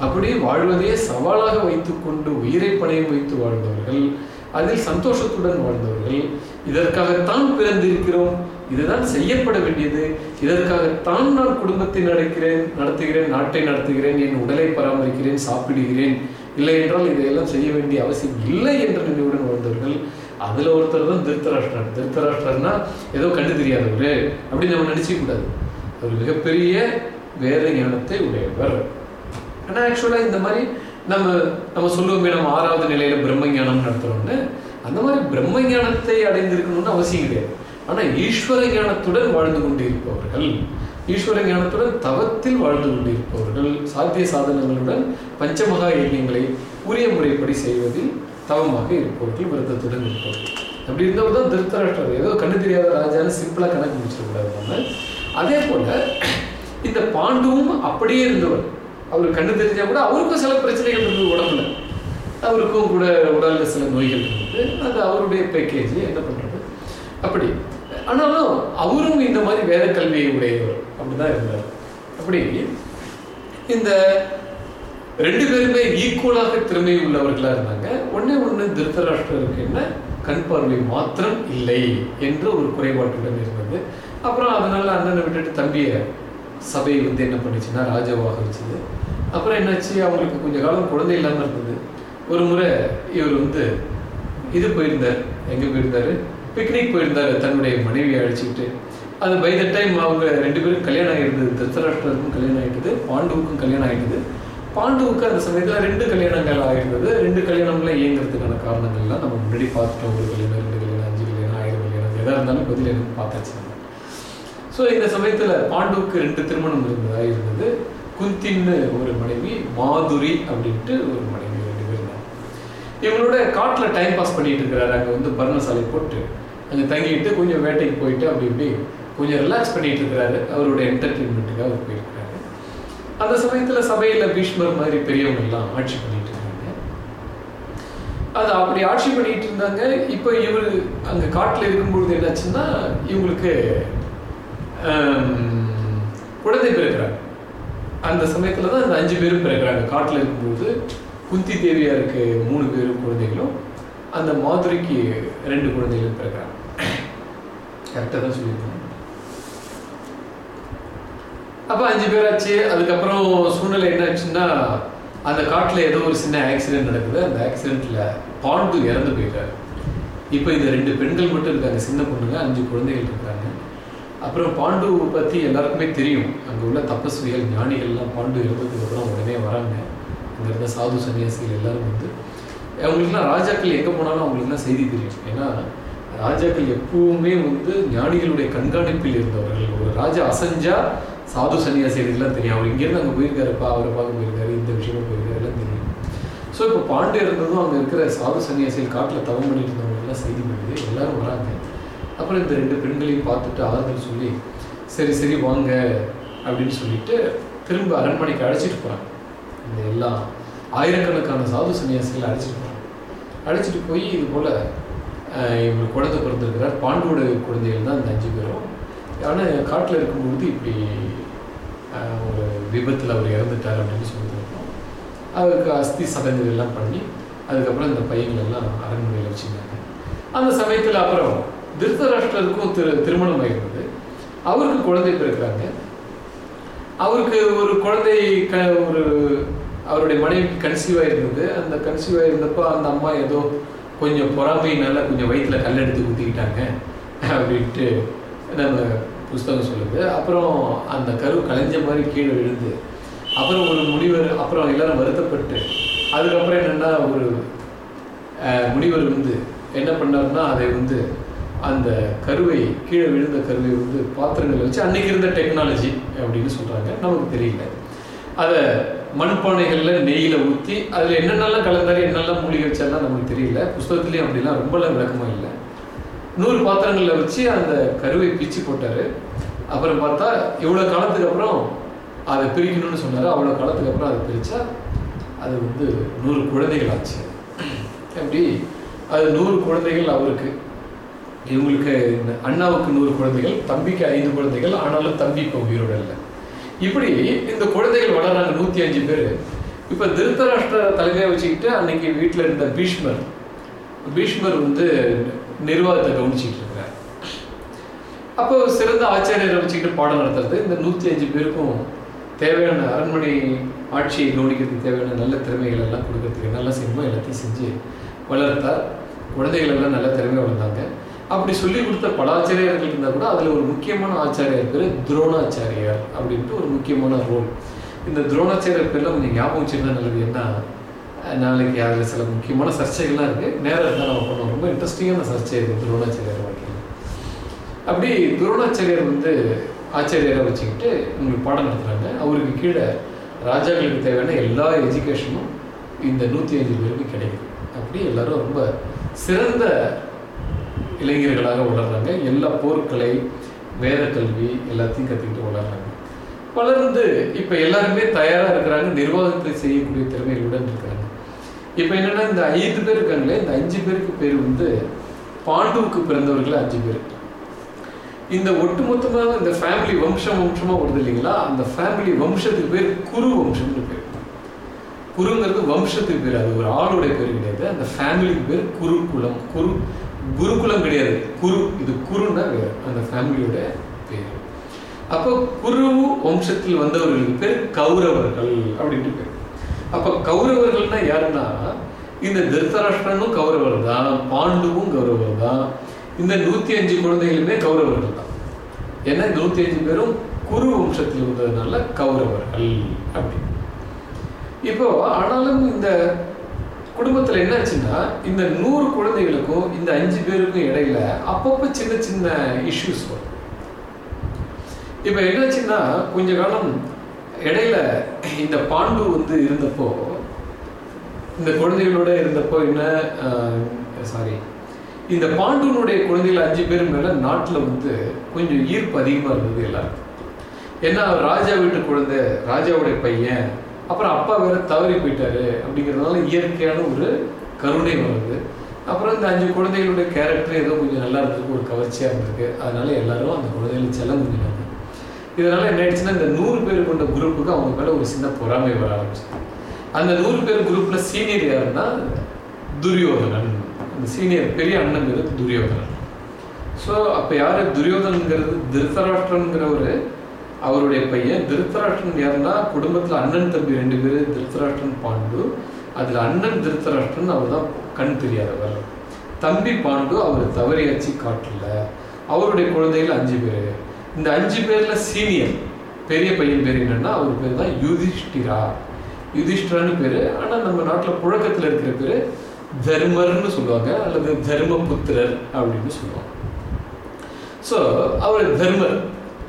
அப்படியே வாழ்வதே சவாலாக வைத்துக்கொண்டு உயிரை பணையம் வைத்து வாழ்ந்தவர்கள். அதில் சந்தோஷத்துடன் வாழ்ந்தவர்கள். இதற்காகத்தான் பிறந்திருக்கிறோம். இதுதான் செய்யப்பட வேண்டியது. இதற்காகத்தான் நான் குடும்பத்தை நடக்கிறேன் நடத்துகிறேன் நாட்டை நடத்துகிறேன் என் உடலை பராமரிக்கிறேன் சாப்பிடுகிறேன். இல்லை என்றால் இதையெல்லாம் செய்ய வேண்டிய அவசியம் இல்லை என்ற நினைவுடன் வாழ்ந்தவர்கள் அதுல ஒருத்தர் தான் திருத்தராஷ்டிரன் திருத்தராஷ்டிரன்னா ஏதோ கண்டு தெரியாதவர். அப்படின்னு நம்ம நினைச்சிக்க கூடாது. அவர் மிகப்பெரிய வேத ஞானத்தை உடையவர். ஆனா ஆக்சுவலா இந்த மாதிரி நம்ம நம்ம சொல்லுவோமே நம்ம ஆறாவது நிலையில பிரம்ம ஞானம் நடத்துறோம்னு. அந்த மாதிரி பிரம்ம ஞானத்தை அடைந்திருக்கணும்னு அவசியம் கிடையாது. ஆனால் ஈஸ்வர ஞானத்துடன் வாழ்ந்து கொண்டிருப்பவர்கள் ஈஸ்வர ஞானத்துடன் தவத்தில் வாழ்ந்து கொண்டிருப்பவர்கள் சாத்திய சாதனங்களுடன் பஞ்சமகா எண்ணங்களை உரிய முறைப்படி செய்வதில் தவமாக இருப்பவர்கள் விரதத்துடன் இருப்பவர்கள். அப்படி இருந்தவர் தான் திருத்தராஷ்டிரர். ஏதோ கண்ணு தெரியாத ராஜான்னு சிம்பிளாக கணக்கு முடிச்சிடக்கூடாது அதே போல இந்த பாண்டுவும் அப்படியே இருந்தவர். அவருக்கு கண்ணு தெரிஞ்சால் கூட அவருக்கும் சில பிரச்சனைகள் இருந்தது உடம்புல. அவருக்கும் கூட உடலில் சில நோய்கள் இருந்தது. அது அவருடைய பேக்கேஜ் என்ன பண்ணுறது அப்படி ஆனாலும் அவரும் இந்த மாதிரி வேத கல்வியை உடையவர். அப்படிதான் இருந்தார். அப்படி இந்த ரெண்டு பேருமே ஈக்குவலாக திறமை உள்ளவர்களாக இருந்தாங்க. ஒன்னே ஒன்று திருத்தராஷ்டிரருக்கு என்ன? கண் பார்வை மாத்திரம் இல்லை என்ற ஒரு குறைபாட்டுடன் இருந்தது. அப்புறம் அதனால அண்ணனை விட்டுட்டு தம்பியை சபை வந்து என்ன பண்ணுச்சுன்னா ராஜாவாக வச்சுது. அப்புறம் என்னாச்சு? அவங்களுக்கு கொஞ்சம் காலம் குழந்தை இல்லாமல் இருந்தது. ஒரு முறை இவர் வந்து இது போயிருந்தார். எங்கே போயிருந்தாரு? பிக்னிக் போயிருந்தாரு தன்னுடைய மனைவியை அழைச்சிக்கிட்டு. அது பை த டைம் அவங்க ரெண்டு பேரும் கல்யாணம் ஆகிடுது திருத்தராஷ்டிரருக்கும் கல்யாணம் ஆகிடுது பாண்டுவுக்கும் கல்யாணம் ஆகிடுது பாண்டுவுக்கு அந்த சமயத்தில் ரெண்டு கல்யாணங்கள் ஆகிருந்தது ரெண்டு கல்யாணம்ல இயங்குறதுக்கான காரணங்கள்லாம் நம்ம முன்னாடி பார்த்துட்டோம் ஒரு கல்யாணம் ரெண்டு கல்யாணம் அஞ்சு கல்யாணம் ஆயிரம் கல்யாணம் எதாக இருந்தாலும் பதில் எனக்கு பார்த்தாச்சு. ஸோ இந்த சமயத்தில் பாண்டுவுக்கு ரெண்டு திருமணம் இருந்ததாக இருந்தது குந்தின்னு ஒரு மனைவி மாதுரி அப்படின்ட்டு ஒரு மனைவி ரெண்டு பேர் இருந்தாங்க. இவங்களோட காட்டில் டைம் பாஸ் பண்ணிட்டு இருக்கிறாரு. அங்கே வந்து பர்ணசாலை போட்டு அங்கே தங்கிட்டு கொஞ்சம் வேட்டைக்கு போயிட்டு அப்படி இப்படி கொஞ்சம் ரிலாக்ஸ் பண்ணிட்டு இருக்கிறாரு அவரோட என்டர்டெயின்மெண்ட்டுக்காக அவர் போயிருக்கிறாரு. அந்த சமயத்தில் சபையில் பீஷ்மர் மாதிரி பெரியவங்க எல்லாம் ஆட்சி பண்ணிட்டு இருக்காங்க அது அப்படி ஆட்சி பண்ணிட்டு இருந்தாங்க இப்போ இவர் அங்கே காட்டில் இருக்கும்பொழுது என்னாச்சுன்னா இவங்களுக்கு குழந்தை பிறக்கிறாங்க. அந்த சமயத்தில் தான் அந்த அஞ்சு பேரும் பிறக்கிறாங்க. காட்டில் இருக்கும்போது குந்தி தேவியாருக்கு மூணு பேரும் குழந்தைகளும் அந்த மாதுரிக்கு ரெண்டு குழந்தைகளும் பிறக்கிறாங்க. கரெக்டாக தான் சொல்லியிருக்கேன் அப்போ அஞ்சு பேர் ஆச்சு. அதுக்கப்புறம் சூழ்நிலை என்ன ஆச்சுன்னா அந்த காட்டில் ஏதோ ஒரு சின்ன ஆக்சிடென்ட் நடக்குது. அந்த ஆக்சிடெண்ட்டில் பாண்டு இறந்து போயிட்டாரு. இப்போ இந்த ரெண்டு பெண்கள் மட்டும் இருக்காங்க. சின்ன பொண்ணுங்க அஞ்சு குழந்தைகள் இருக்காங்க. அப்புறம் பாண்டு பற்றி எல்லாருக்குமே தெரியும். அங்கே உள்ள தபஸ்விகள் ஞானிகள்லாம் பாண்டு இறந்ததுக்கு அப்புறம் உடனே வராங்க. அங்கே இருந்த சாது சன்னியாசிகள் எல்லாரும் வந்து அவங்களுக்குலாம் ராஜாக்கள் எங்கே போனாலும் அவங்களுக்குலாம் செய்தி தெரியும். ஏன்னா ராஜாக்கள் எப்பவுமே வந்து ஞானிகளுடைய கண்காணிப்பில் இருந்தவர்கள். ஒரு ராஜா அசஞ்சா சாது சன்னியாசிகளுக்கெல்லாம் தெரியும். அவர் இங்கேருந்து அங்கே போயிருக்காருப்பா அவரை பார்க்க போயிருக்காரு இந்த விஷயமா போயிருக்காரு எல்லாம் தெரியும். ஸோ இப்போ பாண்டு இருந்ததும் அங்கே இருக்கிற சாது சன்னியாசிகள் காட்டில் தவம் பண்ணிட்டு இருந்தவங்கெல்லாம் செய்தி பண்ணுது எல்லாரும் வராங்க. அப்புறம் இந்த ரெண்டு பெண்களையும் பார்த்துட்டு ஆறுதல் சொல்லி சரி சரி வாங்க அப்படின்னு சொல்லிட்டு திரும்ப அரண்மனைக்கு அழைச்சிட்டு போகிறாங்க இந்த எல்லாம் ஆயிரக்கணக்கான சாது சன்னியாசிகளை அழைச்சிட்டு போகிறாங்க அழைச்சிட்டு போய் இது போல் இவர் குழந்தை பிறந்திருக்கிறார். பாண்டோட குழந்தைகள் தான் அந்த அஞ்சு பேரும். ஆனால் காட்டில் இருக்கும்பொழுது இப்படி ஒரு விபத்தில் அவர் இறந்துட்டார் அப்படின்னு சொல்லியிருக்கோம் அவருக்கு அஸ்தி சடங்குகள் எல்லாம் பண்ணி அதுக்கப்புறம் இந்த பையங்கள் எல்லாம் அரண்மனையில் வச்சுருந்தாங்க அந்த சமயத்தில் அப்புறம் திருத்தராஷ்டிரருக்கும் திரு திருமணம் ஆகிருந்தது அவருக்கு குழந்தை பிறக்கிறாங்க. அவருக்கு ஒரு குழந்தை க ஒரு அவருடைய மனைவி கன்சீவ் ஆயிருந்தது. அந்த கன்சீவ் ஆகிருந்தப்போ அந்த அம்மா ஏதோ கொஞ்சம் பொறாமையினால கொஞ்சம் வயிற்றில் கல் எடுத்து ஊற்றிக்கிட்டாங்க அப்படின்ட்டு நம்ம புஸ்தகம் சொல்லுது. அப்புறம் அந்த கரு கலைஞ்ச மாதிரி கீழே விழுந்து அப்புறம் ஒரு முனிவர் அப்புறம் எல்லாரும் வருத்தப்பட்டு அதுக்கப்புறம் என்னென்னா ஒரு முனிவர் வந்து என்ன பண்ணாருன்னா அதை வந்து அந்த கருவை கீழே விழுந்த கருவை வந்து பாத்திரங்கள் வச்சு அன்னைக்கு இருந்த டெக்னாலஜி அப்படின்னு சொல்கிறாங்க நமக்கு தெரியல. அதை மண்பானைகளில் நெய்யில் ஊற்றி அதில் என்னென்னலாம் கலந்தாரு என்னெல்லாம் மூலிகை வச்சாலாம் நமக்கு தெரியல. புஸ்தகத்துலேயும் அப்படிலாம் ரொம்பலாம் விளக்கமாக இல்லை. நூறு பாத்திரங்களில் வச்சு அந்த கருவை பிச்சு போட்டார். அப்புறம் பார்த்தா இவ்வளோ காலத்துக்கு அப்புறம் அதை பிரிக்கணும்னு சொன்னார். அவ்வளோ காலத்துக்கு அப்புறம் அதை பிரித்தா அது வந்து நூறு குழந்தைகள் ஆச்சு. அப்படி அது நூறு குழந்தைகள் அவருக்கு. இவங்களுக்கு இந்த அண்ணாவுக்கு நூறு குழந்தைகள் தம்பிக்கு ஐந்து குழந்தைகள் ஆனாலும் தம்பி இப்போ உயிரோடு இல்லை. இப்படி இந்த குழந்தைகள் வளர்றாங்க நூத்தி அஞ்சு பேர். இப்ப திருத்தராஷ்டிர தலைமையை வச்சுக்கிட்டு அன்னைக்கு வீட்டில் இருந்த பீஷ்மர் பீஷ்மர் வந்து நிர்வாகத்தை கவனிச்சுட்டு இருக்கிறார் அப்போ சிறந்த ஆச்சாரியரை வச்சுக்கிட்டு பாடம் நடத்துறது. இந்த நூத்தி அஞ்சு பேருக்கும் தேவையான அரண்மனை ஆட்சியை கவனிக்கிறதுக்கு தேவையான நல்ல திறமைகள் எல்லாம் கொடுக்கறதுக்கு நல்ல செய்யணுமோ எல்லாத்தையும் செஞ்சு வளர்த்தார். குழந்தைகள் எல்லாம் நல்ல திறமை வளர்ந்தாங்க. அப்படி சொல்லி கொடுத்த பல ஆச்சாரியர்கள் இருந்தால் கூட அதில் ஒரு முக்கியமான ஆச்சாரியர் பேர் துரோணாச்சாரியார் அப்படின்ட்டு ஒரு முக்கியமான ரோல் இந்த துரோணாச்சாரியர் பேரில் கொஞ்சம் ஞாபகம் வச்சுருந்தா நல்லது. என்ன நாளைக்கு அதில் சில முக்கியமான சர்ச்சைகள்லாம் இருக்குது நேரம் இருந்தால் நம்ம பண்ணுவோம். ரொம்ப இன்ட்ரெஸ்டிங்கான சர்ச்சை இருக்குது துரோணாச்சாரியார் வாழ்க்கையில். அப்படி துரோணாச்சாரியார் வந்து ஆச்சாரியரை வச்சுக்கிட்டு உங்களுக்கு பாடம் நடத்துகிறாங்க அவருக்கு கீழே ராஜாக்களுக்கு தேவையான எல்லா எஜுகேஷனும் இந்த நூற்றி அஞ்சு பேருக்கு கிடைக்குது அப்படி எல்லாரும் ரொம்ப சிறந்த இளைஞர்களாக வளர்றாங்க. எல்லா போர்க்கலை வேத கல்வி எல்லாத்தையும் கற்றுக்கிட்டு வளர்றாங்க. வளர்ந்து இப்போ எல்லாருமே தயாராக இருக்கிறாங்க. நிர்வாகத்தை செய்யக்கூடிய திறமைகளுடன் இருக்கிறாங்க இப்போ என்னன்னா இந்த ஐந்து பேர் இருக்காங்களே இந்த அஞ்சு பேருக்கு பேர் வந்து பாண்டுவுக்கு பிறந்தவர்கள் அஞ்சு பேர். இந்த ஒட்டுமொத்தமாக இந்த ஃபேமிலி வம்சம் வம்சமா வருது இல்லைங்களா? அந்த ஃபேமிலி வம்சத்துக்கு பேர் குரு வம்சம்னு பேர். குருங்கிறது வம்சத்துக்கு பேர். அது ஒரு ஆளுடைய பேர் கிடையாது. அந்த ஃபேமிலிக்கு பேர் குருகுலம். குரு குருகுலம் கிடையாது. குரு இது குருன்னா வேறு. அந்த ஃபேமிலியோட பேர். அப்போ குரு வம்சத்தில் வந்தவர்களுக்கு பேர் கௌரவர்கள் அப்படின்ட்டு பேர். அப்போ கௌரவர்கள்னா யாருன்னா இந்த திருத்தராஷ்டிரனும் கௌரவர் தான் பாண்டுவும் கௌரவர் தான் இந்த நூத்தி அஞ்சு குழந்தைகளுமே கௌரவர்கள் தான் ஏன்னா நூற்றி அஞ்சு பேரும் குரு வம்சத்தில் வந்ததுனால கௌரவர்கள் அப்படி. இப்போ ஆனாலும் இந்த குடும்பத்தில் என்னாச்சுன்னா இந்த நூறு குழந்தைகளுக்கும் இந்த அஞ்சு பேருக்கும் இடையில அப்பப்போ சின்ன சின்ன இஷ்யூஸ் வரும். இப்போ என்னாச்சுன்னா கொஞ்ச காலம் இடையில இந்த பாண்டு வந்து இருந்தப்போ இந்த குழந்தைகளோட இருந்தப்போ என்ன சாரி இந்த பாண்டுனுடைய குழந்தைகள் அஞ்சு பேர் மேல நாட்டில் வந்து கொஞ்சம் ஈர்ப்பு அதிகமாக இருந்தது எல்லாருக்கும். ஏன்னா ராஜா வீட்டு குழந்தை ராஜாவுடைய பையன் அப்புறம் அப்பா வேற தவறி போயிட்டாரு அப்படிங்கிறதுனால இயற்கையான ஒரு கருணை வருது அப்புறம் இந்த அஞ்சு குழந்தைகளுடைய கேரக்டர் ஏதோ கொஞ்சம் நல்லா இருந்திருக்கு ஒரு கவர்ச்சியாக இருந்திருக்கு. அதனால எல்லாரும் அந்த குழந்தைகளுக்கு செல்ல முடியாது இதனால என்ன ஆயிடுச்சுன்னா இந்த நூறு பேர் கொண்ட குரூப்புக்கு அவங்க மேலே ஒரு சின்ன பொறாமை வர ஆரம்பிச்சு அந்த நூறு பேர் குரூப்ல சீனியர் யாருன்னா துரியோதனன். அந்த சீனியர் பெரிய அண்ணன் பேரு துரியோதனன். ஸோ அப்போ யார் துரியோதனங்கிறது திருத்தராஷ்டிரங்கிற ஒரு அவருடைய பையன் திருத்தராஷ்டன் யாருன்னா குடும்பத்தில் அண்ணன் தம்பி ரெண்டு பேர் திருத்தராஷ்டிரன் பாண்டு. அதில் அண்ணன் திருத்தராஷ்டன் அவர் தான் கண் தெரியாதவர். தம்பி பாண்டு அவர் தவறியாச்சு காட்டல. அவருடைய குழந்தைகள் அஞ்சு பேர். இந்த அஞ்சு பேர்ல சீனியர் பெரிய பையன் பேர் என்னன்னா அவர் பேர் தான் யுதிஷ்டிரா. யுதிஷ்டிரான்னு பேரு. ஆனா நம்ம நாட்டில் புழக்கத்தில் இருக்கிற பேரு தர்மர்னு சொல்லுவாங்க அல்லது தர்மபுத்திரர் அப்படின்னு சொல்லுவாங்க. ஸோ அவர் தர்மர்.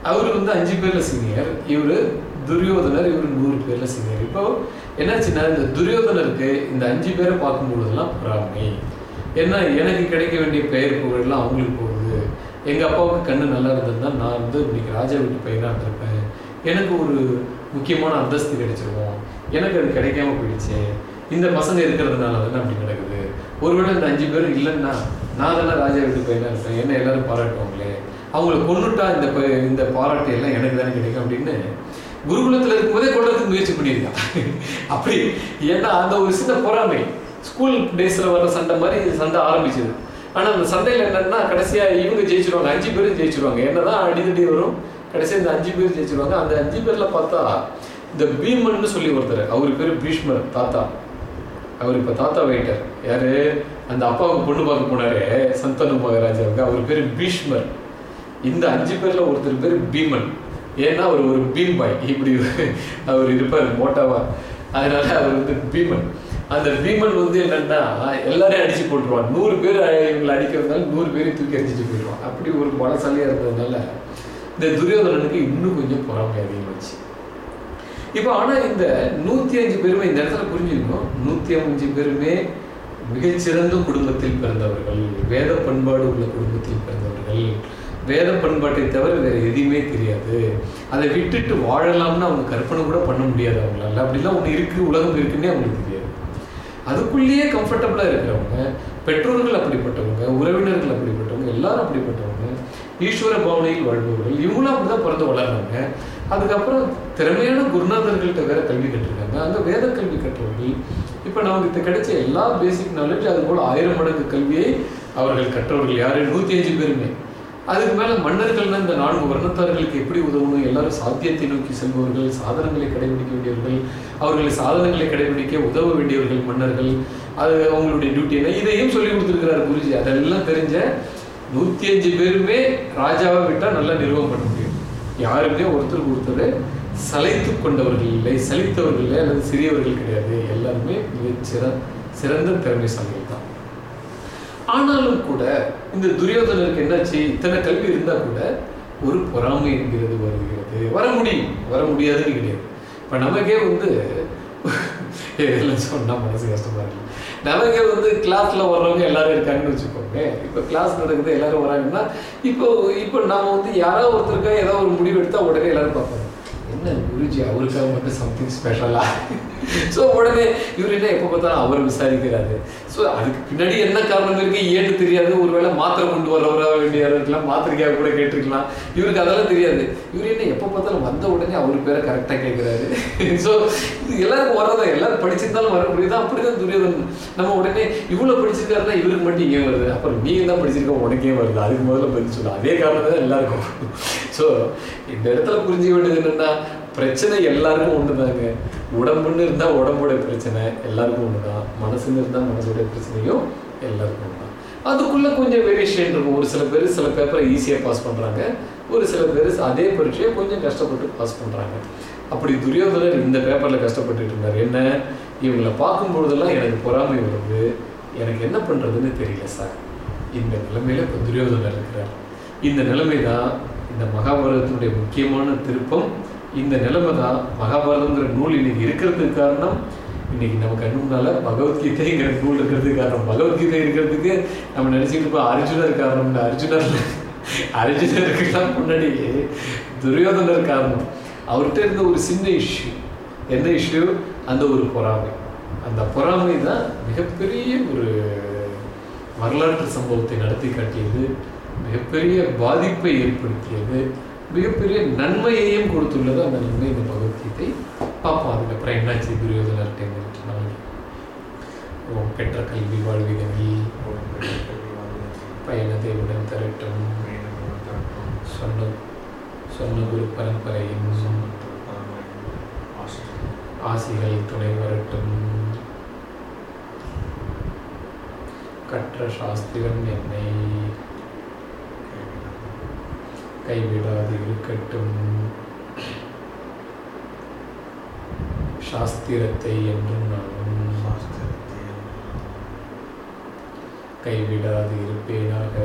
அவர் வந்து அஞ்சு பேர்ல சீனியர் இவர் துரியோதனர் இவர் நூறு பேர்ல சீனியர் இப்போ என்னாச்சுன்னா இந்த துரியோதனருக்கு இந்த அஞ்சு பேரை பார்க்கும்பொழுதெல்லாம் பொறாமை. ஏன்னா எனக்கு கிடைக்க வேண்டிய பெயர் புகழெல்லாம் அவங்களுக்கு போகுது. எங்கள் அப்பாவுக்கு கண்ணு நல்லா இருந்திருந்தா நான் வந்து இன்னைக்கு ராஜா வீட்டு பையனாக இருந்திருப்பேன். எனக்கு ஒரு முக்கியமான அந்தஸ்து கிடைச்சிருவோம் எனக்கு அது கிடைக்காம போயிடுச்சு. இந்த பசங்க இருக்கிறதுனால தானே அப்படி நடக்குது. ஒருவேளை இந்த அஞ்சு பேர் இல்லைன்னா நான் தானே ராஜா வீட்டு பையனாக இருப்பேன். என்ன எல்லாரும் பாராட்டுவாங்களே. அவங்கள கொண்டுட்டா இந்த இந்த பாராட்டு எல்லாம் எனக்கு தானே கிடைக்கும் அப்படின்னு குருகுலத்தில் இருக்கும்போதே கொள்றதுக்கு முயற்சி பண்ணியிருக்கான். அப்படி ஏன்னா அந்த ஒரு சின்ன பொறாமை. ஸ்கூல் டேஸில் வர சண்டை மாதிரி சண்டை ஆரம்பிச்சது. ஆனால் அந்த சண்டையில் என்னன்னா கடைசியாக இவங்க ஜெயிச்சிருவாங்க அஞ்சு பேரும் ஜெயிச்சிருவாங்க. என்னதான் அடிதடி வரும் கடைசியாக இந்த அஞ்சு பேர் ஜெயிச்சிருவாங்க. அந்த அஞ்சு பேரில் பார்த்தா இந்த பீமன் சொல்லி ஒருத்தர். அவர் பேர் பீஷ்மர் தாத்தா. அவர் இப்போ தாத்தா வைட்டார் யாரு? அந்த அப்பாவுக்கு பொண்ணு பார்க்க போனாரு சந்தனு மகாராஜாவுக்கு. அவர் பேர் பீஷ்மர். இந்த அஞ்சு பேர்ல ஒருத்தர் பேர் பீமன் ஏன்னா அவர் ஒரு பீம் பாய். இப்படி அவர் இருப்பார் மோட்டாவா. அதனால அவர் வந்து பீமன் அந்த பீமன் வந்து என்னன்னா எல்லாரையும் அடிச்சு போட்டுருவான். நூறு பேர் இவங்களை அடிக்க வந்தாலும் நூறு பேரையும் தூக்கி அடிச்சுட்டு போயிடுவான். அப்படி ஒரு பலசாலியா இருந்ததுனால இந்த துரியோதனனுக்கு இன்னும் கொஞ்சம் பொறாமை அதிகமாச்சு. இப்போ ஆனா இந்த நூத்தி அஞ்சு பேருமே இந்த இடத்துல புரிஞ்சுக்கணும். நூத்தி அஞ்சு பேருமே மிகச்சிறந்த குடும்பத்தில் பிறந்தவர்கள் வேத பண்பாடு உள்ள குடும்பத்தில் பிறந்தவர்கள். வேத பண்பாட்டை தவிர வேறு எதுவுமே தெரியாது. அதை விட்டுட்டு வாழலாம்னு அவங்க கற்பனை கூட பண்ண முடியாது அவங்களால. அப்படிலாம் ஒன்று இருக்குது உலகம் இருக்குன்னே அவங்களுக்கு தெரியாது. அதுக்குள்ளேயே கம்ஃபர்டபுளாக இருக்கிறவங்க பெற்றோர்கள் அப்படிப்பட்டவங்க உறவினர்கள் அப்படிப்பட்டவங்க எல்லாரும் அப்படிப்பட்டவங்க ஈஸ்வர பாவனையில் வாழ்பவர்கள் இவங்களும் அப்படிதான் பிறந்து வளர்றாங்க. அதுக்கப்புறம் திறமையான குருநாதர்கள்ட்ட வேற கல்வி கற்றிருக்காங்க. அங்கே வேத கல்வி கற்றவர்கள் இப்போ நமக்கு இது கிடைச்ச எல்லா பேசிக் நாலேஜ் அது போல் ஆயிரம் மடங்கு கல்வியை அவர்கள் கற்றவர்கள் யாரு? நூற்றி அஞ்சு பேருமே. அதுக்கு மேலே மன்னர்கள்னா இந்த நான்கு வர்ணத்தார்களுக்கு எப்படி உதவணும்? எல்லாரும் சாத்தியத்தை நோக்கி செல்பவர்கள் சாதனங்களை கடைபிடிக்க வேண்டியவர்கள் அவர்களை சாதனங்களை கடைபிடிக்க உதவ வேண்டியவர்கள் மன்னர்கள். அது அவங்களுடைய டியூட்டி என்ன? இதையும் சொல்லி கொடுத்துருக்கிறார் குருஜி. அதெல்லாம் தெரிஞ்ச நூற்றி அஞ்சு பேருமே ராஜாவை விட்டால் நல்லா நிர்வாகம் பண்ண முடியும். யாருமே ஒருத்தர் ஒருத்தர் சலைத்து கொண்டவர்கள் இல்லை. சலித்தவர்கள் இல்லை அல்லது சிறியவர்கள் கிடையாது. எல்லாருமே மிகச் சிற சிறந்த திறமைசாலிகள். ஆனாலும் கூட இந்த துரியோதனருக்கு என்னாச்சு? இத்தனை கல்வி இருந்தால் கூட ஒரு பொறாமை என்கிறது வருகிறது. வர முடியும் வர முடியாதுன்னு கிடையாது. இப்போ நமக்கே வந்து இதெல்லாம் சொன்னால் மனசு கஷ்டமாக இருக்கு. நமக்கே வந்து கிளாஸில் வர்றவங்க எல்லாரும் இருக்காங்கன்னு வச்சுக்கோங்க இப்போ கிளாஸ் நடக்குது எல்லாரும் வராங்கன்னா இப்போ இப்போ நாம் வந்து யாராவது ஒருத்தருக்கா ஏதாவது ஒரு முடிவு எடுத்தால் உடனே எல்லாரும் பார்ப்பாங்க. என்ன குருஜி அவருக்காக மட்டும் சம்திங் ஸ்பெஷலாக ஸோ உடனே இவர் என்ன எப்போ பார்த்தாலும் அவர் விசாரிக்கிறாரு. ஸோ அதுக்கு பின்னாடி என்ன காரணம் இருக்கு ஏன்னு தெரியாது. ஒருவேளை மாத்திரை கொண்டு வரவரா வேண்டிய இருக்கலாம் மாத்திரைக்காக கூட கேட்டிருக்கலாம். இவருக்கு அதெல்லாம் தெரியாது. இவர் என்ன எப்போ பார்த்தாலும் வந்த உடனே அவர் பேரை கரெக்டாக கேட்குறாரு ஸோ இது எல்லாருக்கும் வரதான் எல்லாரும் படிச்சிருந்தாலும் வர முடியுது. அப்படிதான் துரியோதன் நம்ம உடனே இவ்வளோ படிச்சிருக்காருன்னா இவருக்கு மட்டும் ஏன் வருது? அப்புறம் நீ தான் படிச்சிருக்க? உனக்கே வருது. அதுக்கு முதல்ல பதில் சொல்லலாம் அதே காரணம் தான் எல்லாருக்கும். ஸோ இந்த இடத்துல புரிஞ்சுக்க வேண்டியது என்னன்னா பிரச்சனை எல்லாருக்கும் ஒண்ணுதாங்க. உடம்புன்னு இருந்தால் உடம்போட பிரச்சனை எல்லாருக்கும் தான் மனசுன்னு இருந்தால் மனசோட பிரச்சனையும் எல்லாருக்கும் ஒன்று தான் அதுக்குள்ளே கொஞ்சம் வேரியேஷன் இருக்கும். ஒரு சில பேர் சில பேப்பரை ஈஸியாக பாஸ் பண்ணுறாங்க ஒரு சில பேர் அதே பரீட்சையை கொஞ்சம் கஷ்டப்பட்டு பாஸ் பண்ணுறாங்க அப்படி துரியோதனர் இந்த பேப்பரில் கஷ்டப்பட்டுட்டு இருந்தார். என்ன? இவங்களை பார்க்கும்பொழுதெல்லாம் எனக்கு பொறாமை வருது. எனக்கு என்ன பண்ணுறதுன்னு தெரியல சார் இந்த நிலைமையில் இப்போ துரியோதனர் இருக்கிறார். இந்த நிலைமை தான் இந்த மகாபாரதத்தினுடைய முக்கியமான திருப்பம். இந்த நிலைமை தான் மகாபாரதங்கிற நூல் இன்னைக்கு இருக்கிறதுக்கு காரணம். இன்னைக்கு நம்ம கண்ணு முன்னால பகவத்கீதைங்கிற நூல் இருக்கிறதுக்கு காரணம். பகவத்கீதை இருக்கிறதுக்கு நம்ம நினைச்சிட்டு இருப்போம் அர்ஜுனர் காரணம். அர்ஜுனர் அர்ஜுனருக்குலாம் முன்னாடி துரியோதனர் காரணம். அவர்கிட்ட இருந்த ஒரு சின்ன இஷ்யூ என்ன இஷ்யூ அந்த ஒரு பொறாமை. அந்த பொறாமை தான் மிகப்பெரிய ஒரு வரலாற்று சம்பவத்தை நடத்தி காட்டியது. மிகப்பெரிய பாதிப்பை ஏற்படுத்தியது. மிகப்பெரிய நன்மையையும் கொடுத்துள்ளது அந்த நன்மை இந்த பகவத்கீதை. பார்ப்போம் அதுக்கப்புறம் என்னாச்சு துரியோதனர் டைம் ஓ பெற்ற கல்வி வாழ்விதவி பயணத்தை உடன் திரட்டும். சொன்ன சொன்ன குரு பரம்பரையின் ஆசிகள் துணை வரட்டும். கற்ற சாஸ்திரம் என்னை கைவிடாது இருக்கட்டும். சாஸ்திரத்தை என்றும் நானும் கைவிடாது இருப்பேனாக.